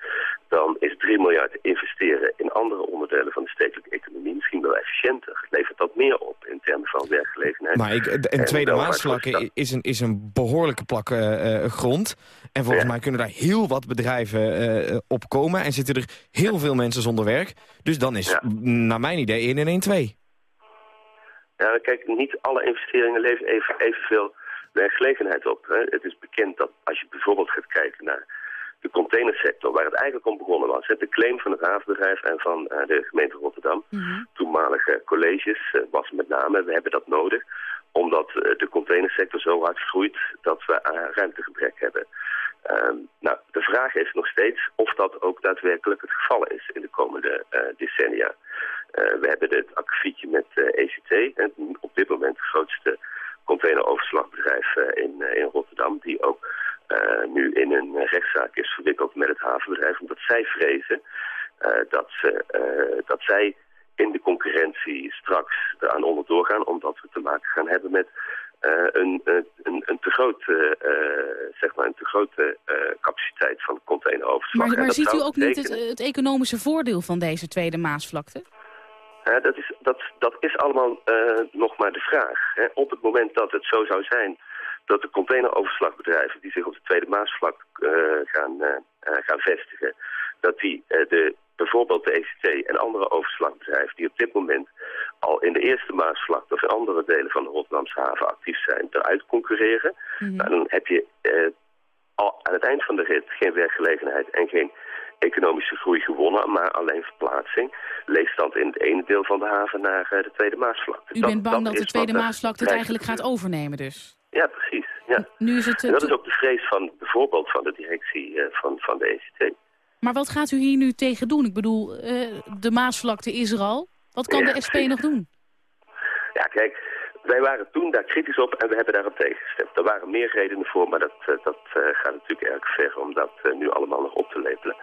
dan is 3 miljard investeren in andere onderdelen van de stedelijke economie misschien wel efficiënter. Levert dat meer op in termen van werkgelegenheid. Maar ik, een tweede maasvlakken is een, is een behoorlijke plak grond. En volgens ja. mij kunnen daar heel wat bedrijven op komen. En zitten er heel veel mensen zonder werk. Dus dan is, ja. naar mijn idee, 1 en 1 2. Ja, kijk, niet alle investeringen leveren even, evenveel werkgelegenheid op. Hè. Het is bekend dat als je bijvoorbeeld gaat kijken naar de containersector... waar het eigenlijk om begonnen was. De claim van het havenbedrijf en van uh, de gemeente Rotterdam. Mm -hmm. Toenmalige colleges uh, was met name, we hebben dat nodig omdat de containersector zo hard groeit dat we ruimtegebrek hebben. Um, nou, de vraag is nog steeds of dat ook daadwerkelijk het geval is in de komende uh, decennia. We hebben het akkefietje met ECT, en op dit moment het grootste containeroverslagbedrijf in, in Rotterdam, die ook nu in een rechtszaak is verwikkeld met het havenbedrijf, omdat zij vrezen dat, ze, dat zij in de concurrentie straks eraan onderdoor gaan, omdat we te maken gaan hebben met uh, een, een, een, te grote, uh, zeg maar een te grote uh, capaciteit van de containeroverslag. Maar, maar ziet u ook niet het, het, economische voordeel van deze tweede Maasvlakte? dat, is, dat, dat is allemaal nog maar de vraag. Hè. Op het moment dat het zo zou zijn dat de containeroverslagbedrijven die zich op de tweede Maasvlak gaan, gaan vestigen, dat die de bijvoorbeeld de ECT en andere overslagbedrijven die op dit moment al in de eerste Maasvlakte of in andere delen van de Rotterdamse haven actief zijn, eruit concurreren. Mm -hmm. nou, dan heb je eh, al aan het eind van de rit geen werkgelegenheid en geen economische groei gewonnen, maar alleen verplaatsing. Leegstand in het ene deel van de haven naar eh, de Tweede Maasvlakte. U bent bang dat, de Tweede eh, Maasvlakte het eigenlijk gaat overnemen dus? Ja, precies. Ja. Nu is het, En dat is ook de vrees van bijvoorbeeld van de directie eh, van, van de ECT. Maar wat gaat u hier nu tegen doen? Ik bedoel, eh, de Maasvlakte is er al. Wat kan Ja, de SP nog doen? Ja, kijk, wij waren toen daar kritisch op en we hebben daarop tegengestemd. Er waren meer redenen voor, maar dat, eh, dat eh, gaat natuurlijk erg ver om dat nu allemaal nog op te lepelen.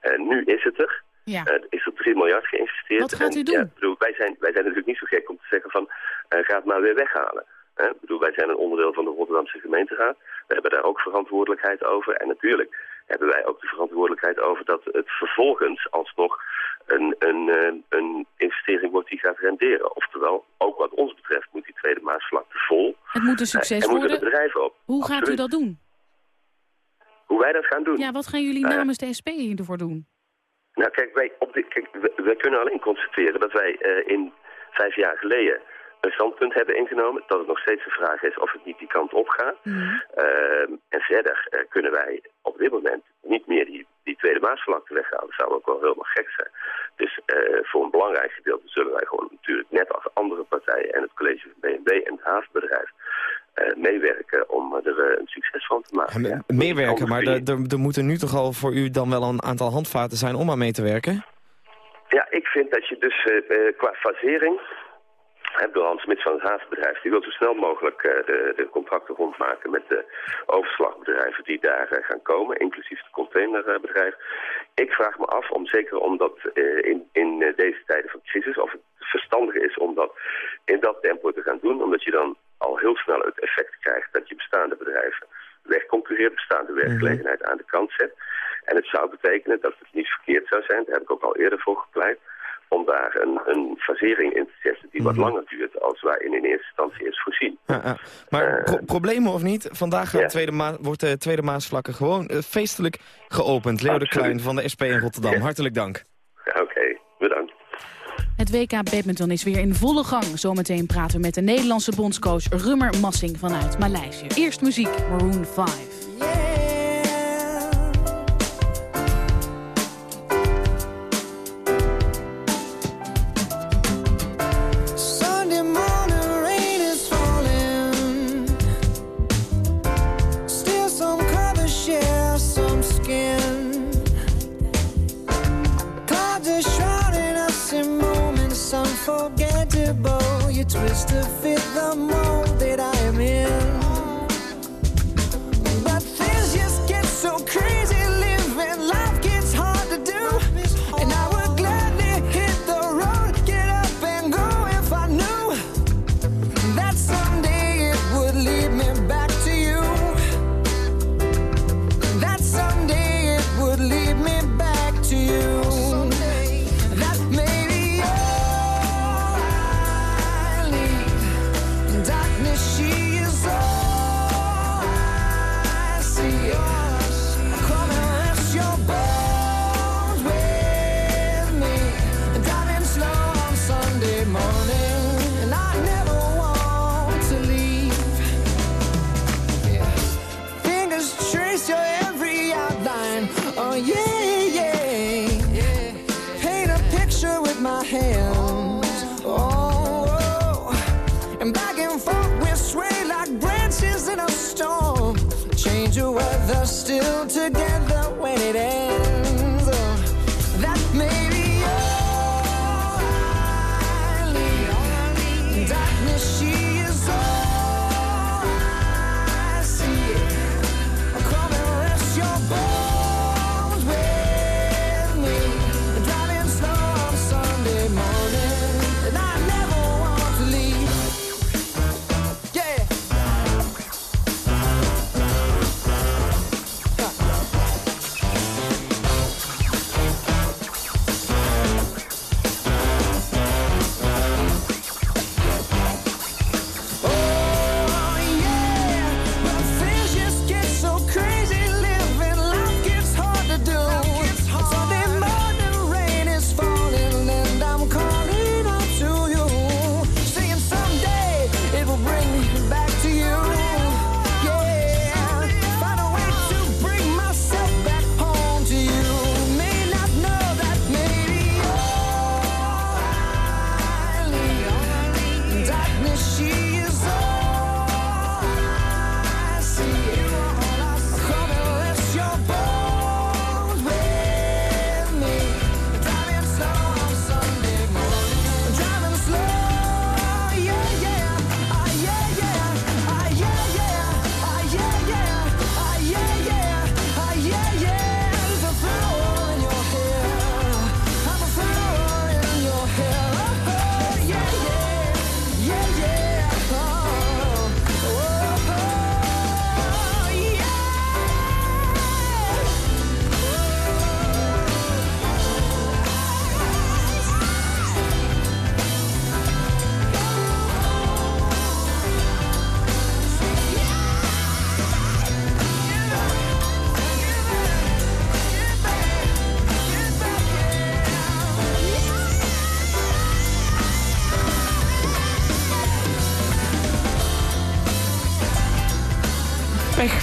En nu is het er. Ja. Is er 3 miljard geïnvesteerd. Wat gaat u En, doen? Ja, ik bedoel, wij, zijn, wij zijn natuurlijk niet zo gek om te zeggen van, ga het maar weer weghalen. Ik bedoel, wij zijn een onderdeel van de Rotterdamse gemeenteraad. We hebben daar ook verantwoordelijkheid over. En natuurlijk hebben wij ook de verantwoordelijkheid over dat het vervolgens alsnog een, een, eh, een investering wordt die gaat renderen. Oftewel, ook wat ons betreft moet die Tweede Maasvlakte vol. Het moet een succes Eh, en moeten de worden. bedrijven op. Hoe gaat u dat doen? Hoe wij dat gaan doen? Ja, wat gaan jullie Nou namens de SP hiervoor doen? Nou, kijk, wij, op de, kijk wij, wij kunnen alleen constateren dat wij eh, in vijf jaar geleden een standpunt hebben ingenomen. Dat het nog steeds de vraag is of het niet die kant op gaat. Ehm, en verder eh, kunnen wij op dit moment niet meer die, die Tweede Maasvlakte weghalen. Dat zou ook wel helemaal gek zijn. Dus eh, voor een belangrijk gedeelte zullen wij gewoon natuurlijk net als andere partijen en het college van BNB en het havenbedrijf eh, meewerken om er een succes van te maken. Ja, Ja. Meewerken, maar er, moeten nu toch al voor u dan wel een aantal handvaten zijn om aan mee te werken? Ja, ik vind dat je dus qua fasering... Door Hans Smits van het havenbedrijf, die wil zo snel mogelijk eh, de, de contracten rondmaken met de overslagbedrijven die daar eh, gaan komen, inclusief de containerbedrijf. Ik vraag me af, om, zeker omdat eh, in, in deze tijden van crisis, of het verstandig is om dat in dat tempo te gaan doen, omdat je dan al heel snel het effect krijgt dat je bestaande bedrijven wegconcurreert, bestaande werkgelegenheid aan de kant zet. En het zou betekenen dat het niet verkeerd zou zijn, daar heb ik ook al eerder voor gepleit, om daar een, een fasering in te zetten die wat langer duurt als waarin in eerste instantie is voorzien. Ja, ja. Maar pro- problemen of niet, vandaag gaat de tweede wordt de Tweede Maasvlakke gewoon eh, feestelijk geopend. Leo de. Klein van de SP in Rotterdam, hartelijk dank. Ja, Oké, bedankt. Het WK Badminton is weer in volle gang. Zometeen praten we met de Nederlandse bondscoach Rummer Massing vanuit Maleisië. Eerst muziek, Maroon 5. just to fit the mold.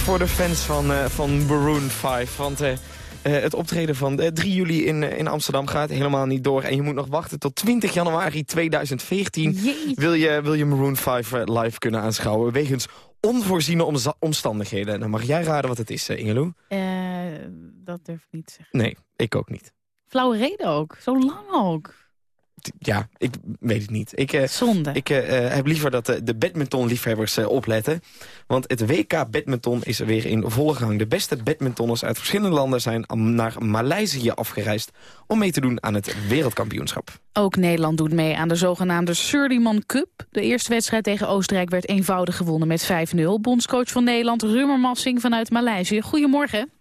Voor de fans van, eh, van Maroon 5. Want eh, eh, het optreden van eh, 3 juli in, in Amsterdam gaat helemaal niet door. En je moet nog wachten tot 20 januari 2014. Wil je, wil je Maroon 5 eh, live kunnen aanschouwen. Wegens onvoorziene omstandigheden. En dan mag jij raden wat het is, Ingeloe? Dat durf ik niet te zeggen. Nee, ik ook niet. Flauwe reden ook. Zo lang ook. Ja, ik weet het niet. Ik, eh, Zonde. Ik eh, eh, heb liever dat eh, de badmintonliefhebbers opletten. Want het WK badminton is weer in volle gang. De beste badmintonners uit verschillende landen zijn naar Maleisië afgereisd... om mee te doen aan het wereldkampioenschap. Ook Nederland doet mee aan de zogenaamde Surdyman Cup. De eerste wedstrijd tegen Oostenrijk werd eenvoudig gewonnen met 5-0. Bondscoach van Nederland, Rummer Massing vanuit Maleisië. Goedemorgen.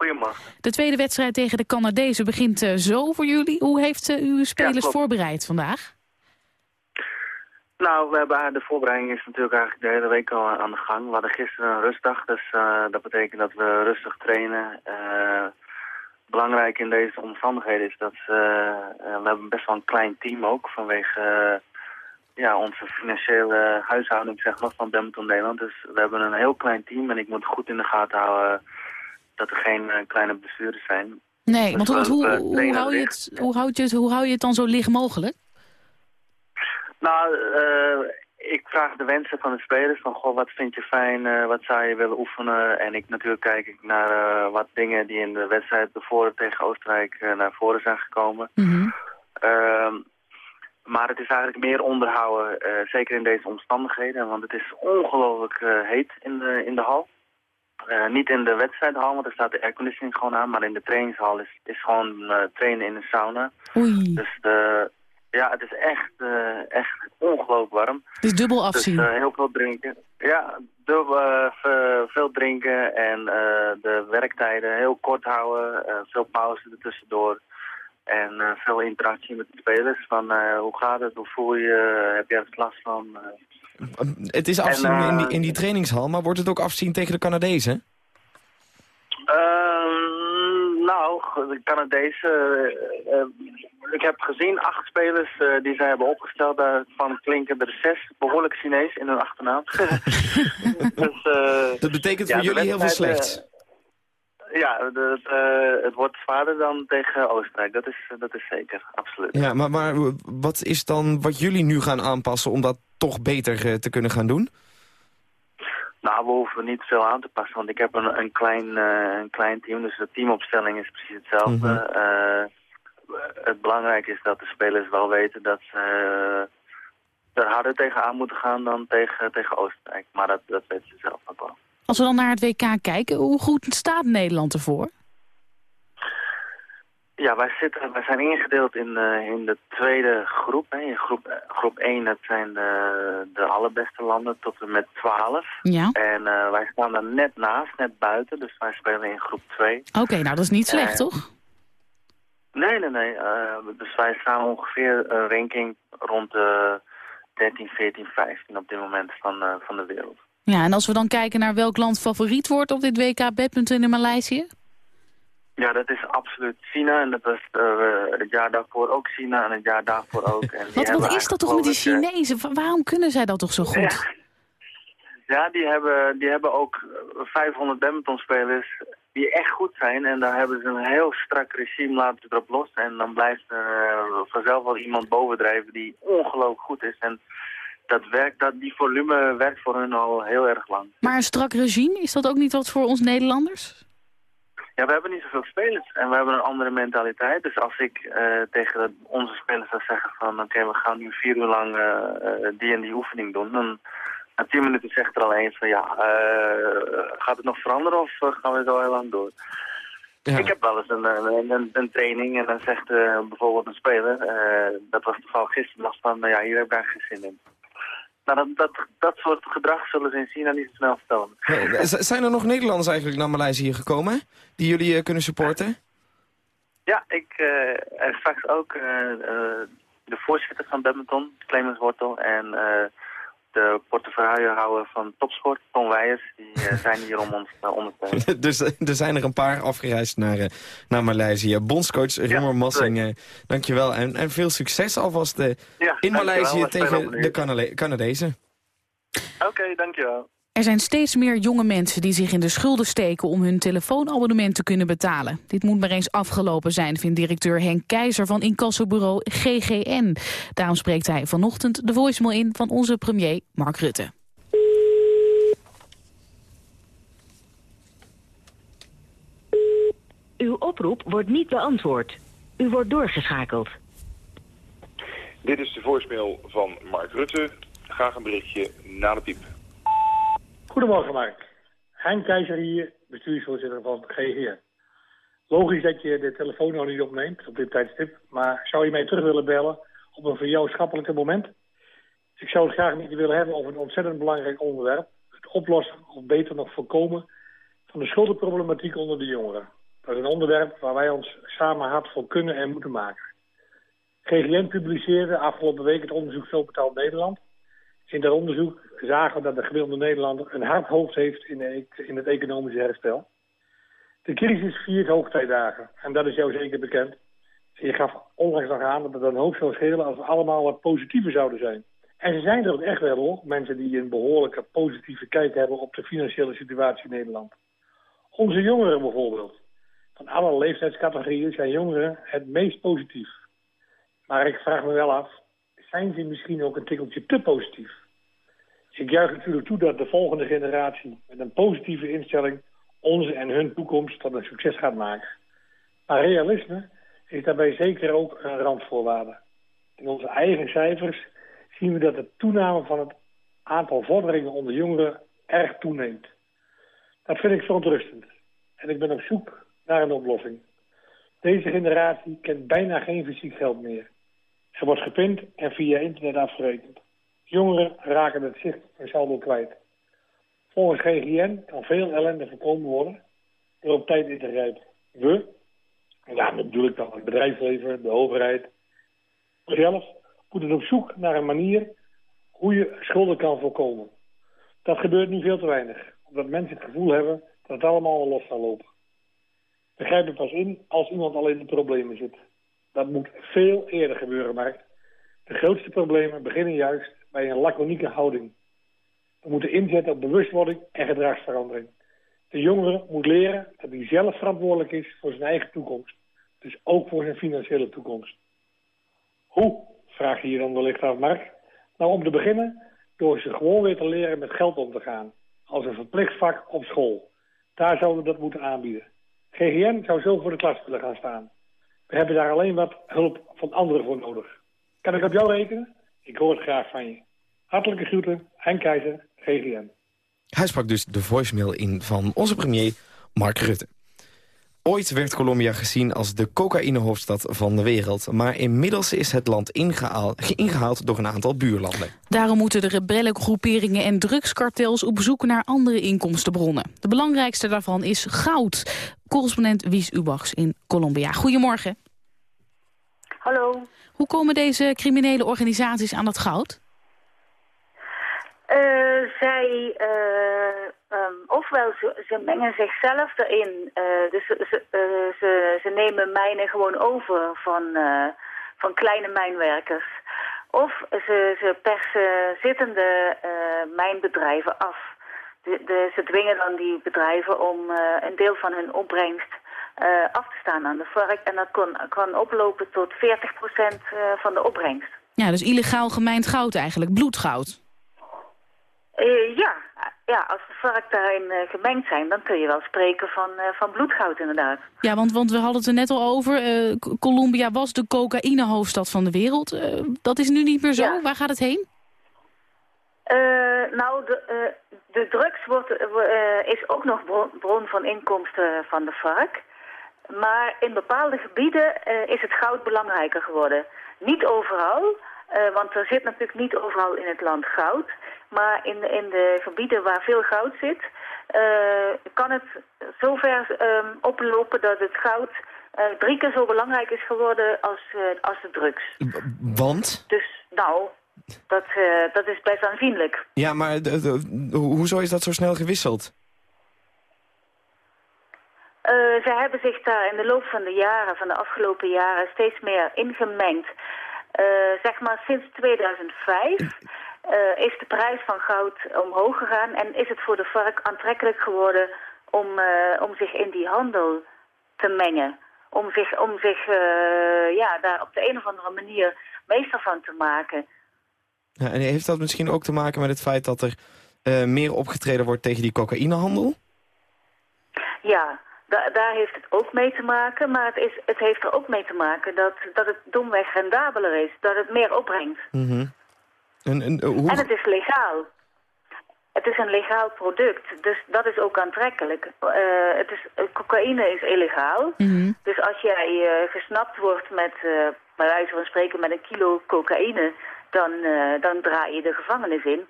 Goedemorgen. De tweede wedstrijd tegen de Canadezen begint eh, zo voor jullie. Hoe heeft eh, uw spelers voorbereid vandaag? Nou, we hebben, de voorbereiding is natuurlijk eigenlijk de hele week al aan de gang. We hadden gisteren een rustdag, dus eh, dat betekent dat we rustig trainen. Eh, belangrijk in deze omstandigheden is dat eh, eh, we hebben best wel een klein team ook vanwege eh, ja, onze financiële huishouding zeg maar, van Badminton Nederland. Dus we hebben een heel klein team en ik moet goed in de gaten houden dat er geen eh, kleine bestuurders zijn. Nee, Dus want hoe, eh, hoe, hou je het, hoe, houd je het, hoe hou je het dan zo licht mogelijk? Nou, eh, ik vraag de wensen van de spelers van, goh, wat vind je fijn, wat zou je willen oefenen? En ik natuurlijk kijk ik naar wat dingen die in de wedstrijd tevoren tegen Oostenrijk naar voren zijn gekomen. Ehm, maar het is eigenlijk meer onderhouden, zeker in deze omstandigheden, want het is ongelooflijk heet in de, in de hal. Eh, niet in de wedstrijdhal, want er staat de airconditioning gewoon aan, maar in de trainingshal is, is gewoon eh, trainen in de sauna. Oei. Dus de, ja, het is echt, eh, echt ongelooflijk warm. Dus dubbel afzien. Dus eh, heel veel drinken. Ja, dubbel, ve- veel drinken en eh, de werktijden heel kort houden. veel pauze ertussendoor. En eh, veel interactie met de spelers. Van eh, hoe gaat het, hoe voel je, je, heb je ergens last van? Het is En, afzien in, die, eh, in die trainingshal, maar wordt het ook afzien tegen de Canadezen? Ehm, nou, de Canadezen... eh, eh, ik heb gezien acht spelers die zij hebben opgesteld. Daarvan klinken er zes behoorlijk Chinees in hun achternaam. [LAUGHS] [LAUGHS] dus, Dat betekent voor jullie heel veel slechts. Ja, het, eh, het wordt zwaarder dan tegen Oostenrijk. Dat is, dat is zeker, absoluut. Ja, maar, maar wat is dan wat jullie nu gaan aanpassen om dat toch beter eh, te kunnen gaan doen? Nou, we hoeven niet veel aan te passen, want ik heb een, een, klein, eh, een klein team, dus de teamopstelling is precies hetzelfde. Mhm. Het belangrijke is dat de spelers wel weten dat ze er harder tegenaan moeten gaan dan tegen, tegen Oostenrijk. Maar dat, dat weten ze zelf ook wel. Als we dan naar het WK kijken, hoe goed staat Nederland ervoor? Ja, wij, zitten, wij zijn ingedeeld in, eh, in de tweede groep. Hè. In groep, eh, groep 1, dat zijn de, de allerbeste landen tot en met 12. Ja. En eh, wij staan daar net naast, net buiten. Dus wij spelen in groep 2. Oké, nou dat is niet slecht, toch? Nee, nee, nee. eh, dus wij staan ongeveer een ranking rond de 13, 14, 15 op dit moment van, van de wereld. Ja, en als we dan kijken naar welk land favoriet wordt op dit WK badminton in Maleisië? Ja, dat is absoluut China. En dat was eh, het jaar daarvoor ook China en het jaar daarvoor ook. [LAUGHS] En Wat, is dat toch met die Chinezen? Wa- Waarom kunnen zij dat toch zo goed? Ja, die hebben, die hebben ook 500 badmintonspelers die echt goed zijn. En daar hebben ze een heel strak regime laten erop los. En dan blijft er eh, vanzelf wel iemand bovendrijven die ongelooflijk goed is. En dat werkt, dat, die volume werkt voor hun al heel erg lang. Maar een strak regime, is dat ook niet wat voor ons Nederlanders? Ja, we hebben niet zoveel spelers en we hebben een andere mentaliteit. Dus als ik eh, tegen onze spelers zou zeggen van... oké, we gaan nu vier uur lang eh, eh, die en die oefening doen... dan na tien minuten zegt er al eens van ja, eh, gaat het nog veranderen of gaan we zo heel lang door? Ik heb wel eens een, een, een, een training en dan zegt eh, bijvoorbeeld een speler... eh, dat was toevallig gisteren van, nou ja, hier heb ik eigenlijk geen zin in. Nou, dat, dat, dat soort gedrag zullen ze in China niet zo snel vertonen. Zijn er nog Nederlanders eigenlijk naar Maleisië gekomen? Die jullie eh, kunnen supporten? Ja, ik eh en straks ook eh, de voorzitter van badminton, Clemens Wortel, en de portefeuillehouder van Topsport, Tom Weijers, die eh, [LAUGHS] zijn hier om ons te ondersteunen. dus er zijn er een paar afgereisd naar, eh, naar Maleisië. Bondscoach Rummer Massing, eh, dankjewel. En, en veel succes alvast Ja, in. Maleisië tegen de Canadezen. Oké, dankjewel. Er zijn steeds meer jonge mensen die zich in de schulden steken om hun telefoonabonnement te kunnen betalen. Dit moet maar eens afgelopen zijn, vindt directeur Henk Keizer van incassobureau GGN. Daarom spreekt hij vanochtend de voicemail in van onze premier Mark Rutte. Uw oproep wordt niet beantwoord. U wordt doorgeschakeld. Dit is de voicemail van Mark Rutte. Graag een berichtje na de piep. Goedemorgen Mark. Henk Keizer hier, bestuursvoorzitter van GGN. Logisch dat je de telefoon nog niet opneemt op dit tijdstip, maar zou je mij terug willen bellen op een voor jou schappelijke moment? Ik zou het graag met je willen hebben over een ontzettend belangrijk onderwerp. Het oplossen, of beter nog voorkomen, van de schuldenproblematiek onder de jongeren. Dat is een onderwerp waar wij ons samen hard voor kunnen en moeten maken. GGN publiceerde afgelopen week het onderzoek Veel Nederland. In dat onderzoek zagen dat de gemiddelde Nederlander een hard hoofd heeft in, in het economische herstel. De crisis viert hoogtijdagen en dat is jou zeker bekend. Je gaf onlangs nog aan dat het een hoop zou schelen als we allemaal wat positiever zouden zijn. En ze zijn er ook echt wel hoor, mensen die een behoorlijke positieve kijk hebben op de financiële situatie in Nederland. Onze jongeren bijvoorbeeld. Van alle leeftijdscategorieën zijn jongeren het meest positief. Maar ik vraag me wel af, zijn ze misschien ook een tikkeltje te positief? Ik juich natuurlijk toe dat de volgende generatie met een positieve instelling onze en hun toekomst tot een succes gaat maken. Maar realisme is daarbij zeker ook een randvoorwaarde. In onze eigen cijfers zien we dat de toename van het aantal vorderingen onder jongeren erg toeneemt. Dat vind ik verontrustend. En ik ben op zoek naar een oplossing. Deze generatie kent bijna geen fysiek geld meer. Er wordt gepind en via internet afgerekend. Jongeren raken het zicht en saldo kwijt. Volgens GGN kan veel ellende voorkomen worden door op tijd in te grijpen. We, en daarmee bedoel ik dan het bedrijfsleven, de overheid, zelf, moeten op zoek naar een manier hoe je schulden kan voorkomen. Dat gebeurt nu veel te weinig, omdat mensen het gevoel hebben dat het allemaal wel los zal lopen. We grijpen pas in als iemand al in de problemen zit. Dat moet veel eerder gebeuren, Mark. De grootste problemen beginnen juist bij een laconieke houding. We moeten inzetten op bewustwording en gedragsverandering. De jongere moet leren dat hij zelf verantwoordelijk is voor zijn eigen toekomst. Dus ook voor zijn financiële toekomst. Hoe, vraag je je dan wellicht af, Mark? Nou, om te beginnen door ze gewoon weer te leren met geld om te gaan. Als een verplicht vak op school. Daar zouden we dat moeten aanbieden. GGN zou zo voor de klas willen gaan staan. We hebben daar alleen wat hulp van anderen voor nodig. Kan ik op jou rekenen? Ik hoor het graag van je. Hartelijke groeten, Henk Keizer, GGN. Hij sprak dus de voicemail in van onze premier Mark Rutte. Ooit werd Colombia gezien als de cocaïnehoofdstad van de wereld. Maar inmiddels is het land ingehaald, ingehaald door een aantal buurlanden. Daarom moeten de rebellengroeperingen en drugskartels op zoek naar andere inkomstenbronnen. De belangrijkste daarvan is goud. Correspondent Wies Ubachs in Colombia. Goedemorgen. Hallo. Hoe komen deze criminele organisaties aan dat goud? Eh, zij, eh, ehm, ofwel ze, ze mengen zichzelf erin, eh, dus ze, ze, ze, nemen mijnen gewoon over van, van kleine mijnwerkers. Of ze, ze persen zittende mijnbedrijven af. De, de, ze dwingen dan die bedrijven om een deel van hun opbrengst eh, af te staan aan de vark. En dat kon, kan oplopen tot 40% eh, van de opbrengst. Ja, dus illegaal gemijnd goud eigenlijk, bloedgoud. Eh, ja. ja, als de vark daarin gemengd zijn, dan kun je wel spreken van, van bloedgoud inderdaad. Ja, want, want we hadden het er net al over. Colombia was de cocaïnehoofdstad van de wereld. Dat is nu niet meer zo. Waar gaat het heen? Nou, de, de drugs wordt, wo- is ook nog bron, bron van inkomsten van de vark. Maar in bepaalde gebieden eh, is het goud belangrijker geworden. Niet overal, eh, want er zit natuurlijk niet overal in het land goud. Maar in, de- in de gebieden waar veel goud zit, eh, kan het zover ehm, oplopen dat het goud drie keer zo belangrijk is geworden als, als de drugs. Want? Dus nou, dat, eh, dat is best aanzienlijk. Ja, maar hoezo is dat zo snel gewisseld? Eh, ze hebben zich daar in de loop van de jaren, van de afgelopen jaren, steeds meer ingemengd. Eh, zeg maar sinds 2005 eh, is de prijs van goud omhoog gegaan en is het voor de vark aantrekkelijk geworden om, om zich in die handel te mengen. Om zich, om zich ja, daar op de een of andere manier meester van te maken. Ja, en heeft dat misschien ook te maken met het feit dat er meer opgetreden wordt tegen die cocaïnehandel? Ja, da- daar heeft het ook mee te maken. Maar het, is, het heeft er ook mee te maken dat, dat het domweg rendabeler is. Dat het meer opbrengt. Mhm. En, en, eh, hoe... En het is legaal. Het is een legaal product, dus dat is ook aantrekkelijk. Eh, het is, eh, cocaïne is illegaal. Dus als jij eh, gesnapt wordt met, eh, bij wijze van spreken, met een kilo cocaïne, dan, eh, dan draai je de gevangenis in.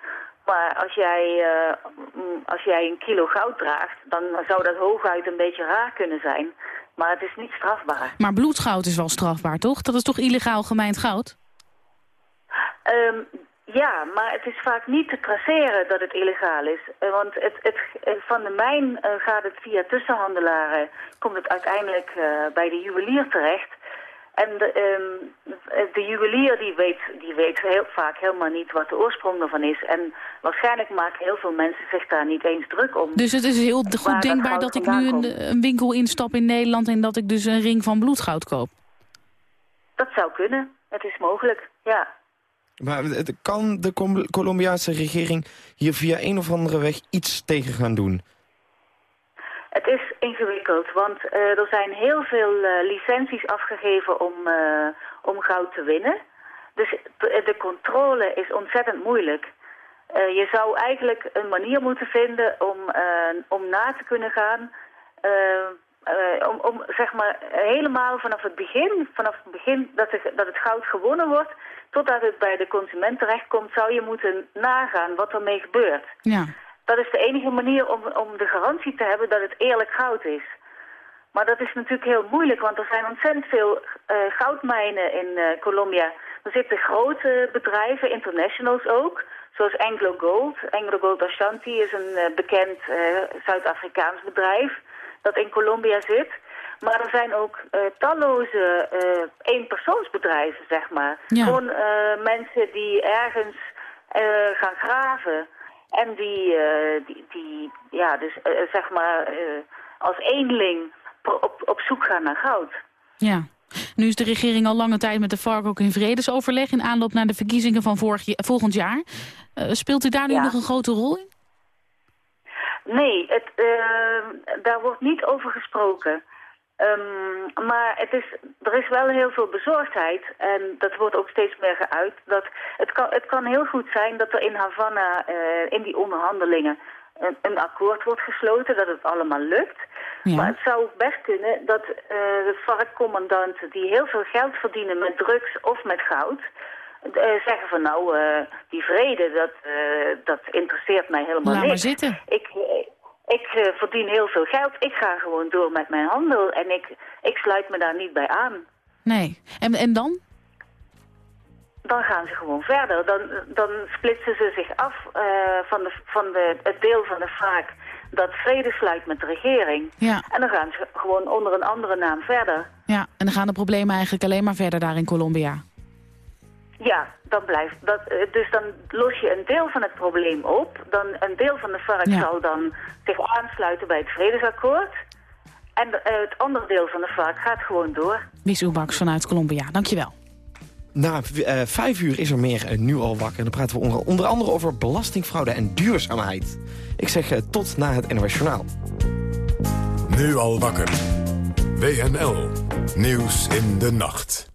Maar als jij, eh, mm, als jij een kilo goud draagt, dan zou dat hooguit een beetje raar kunnen zijn. Maar het is niet strafbaar. Maar bloedgoud is wel strafbaar, toch? Dat is toch illegaal gemijnd goud? Ehm, ja, maar het is vaak niet te traceren dat het illegaal is. Eh, want het, het, eh, van de mijn gaat het via tussenhandelaren, komt het uiteindelijk bij de juwelier terecht. En de, ehm, de juwelier die weet, die weet heel vaak helemaal niet wat de oorsprong ervan is. En waarschijnlijk maken heel veel mensen zich daar niet eens druk om. Dus het is heel goed denkbaar dat ik nu een, een winkel instap in Nederland... en dat ik dus een ring van bloedgoud koop. Dat zou kunnen. Het is mogelijk, ja. Maar het- kan de Colombiaanse regering hier via een of andere weg iets tegen gaan doen? Het is ingewikkeld, want eh, er zijn heel veel eh, licenties afgegeven om, eh, om goud te winnen. Dus de, controle is ontzettend moeilijk. Je zou eigenlijk een manier moeten vinden om, om na te kunnen gaan... om, om zeg maar helemaal vanaf het begin, vanaf het begin dat, het- dat het goud gewonnen wordt... totdat het bij de consument terechtkomt, zou je moeten nagaan wat ermee gebeurt. Ja. Dat is de enige manier om, om de garantie te hebben dat het eerlijk goud is. Maar dat is natuurlijk heel moeilijk, want er zijn ontzettend veel eh, goudmijnen in eh, Colombia. Er zitten grote bedrijven, internationals ook, zoals Anglo Gold. Anglo Gold Ashanti is een eh, bekend Zuid-Afrikaans bedrijf dat in Colombia zit. Maar er zijn ook talloze eenpersoonsbedrijven, zeg maar. Ja. Gewoon mensen die ergens gaan graven. En die, eh, die, die ja, dus eh, zeg maar eh, als eenling op, op zoek gaan naar goud. Ja. Nu is de regering al lange tijd met de FARC ook in vredesoverleg... in aanloop naar de verkiezingen van vorig, volgend jaar. Eh, speelt u daar nu Ja. nog een grote rol in? Nee, het, eh, daar wordt niet over gesproken. Ehm, maar het is, er is wel heel veel bezorgdheid en dat wordt ook steeds meer geuit. Dat het, kan, het kan heel goed zijn dat er in Havana, eh, in die onderhandelingen, een, een akkoord wordt gesloten, dat het allemaal lukt. Maar het zou best kunnen dat eh, de FARC-commandanten die heel veel geld verdienen met drugs of met goud... eh, zeggen van nou, die vrede, dat, dat interesseert mij helemaal Laat maar zitten. Ik, ik eh, verdien heel veel geld, ik ga gewoon door met mijn handel en ik, ik sluit me daar niet bij aan. Nee. En, en dan? Dan gaan ze gewoon verder. Dan, dan splitsen ze zich af eh, van, de, van de, het deel van de FARC dat vrede sluit met de regering. Ja. En dan gaan ze gewoon onder een andere naam verder. Ja, en dan gaan de problemen eigenlijk alleen maar verder daar in Colombia. Ja, dan blijft dat, eh, dus dan los je een deel van het probleem op. Dan, een deel van de Ja. zal dan zich aansluiten bij het vredesakkoord. En eh, het andere deel van de FARC gaat gewoon door. Wies Oebaks vanuit Colombia, dankjewel. Na eh, vijf uur is er meer nu al wakker. En dan praten we onder, onder andere over belastingfraude en duurzaamheid. Ik zeg tot na het NOS Journaal. Nu al wakker. WNL. Nieuws in de nacht.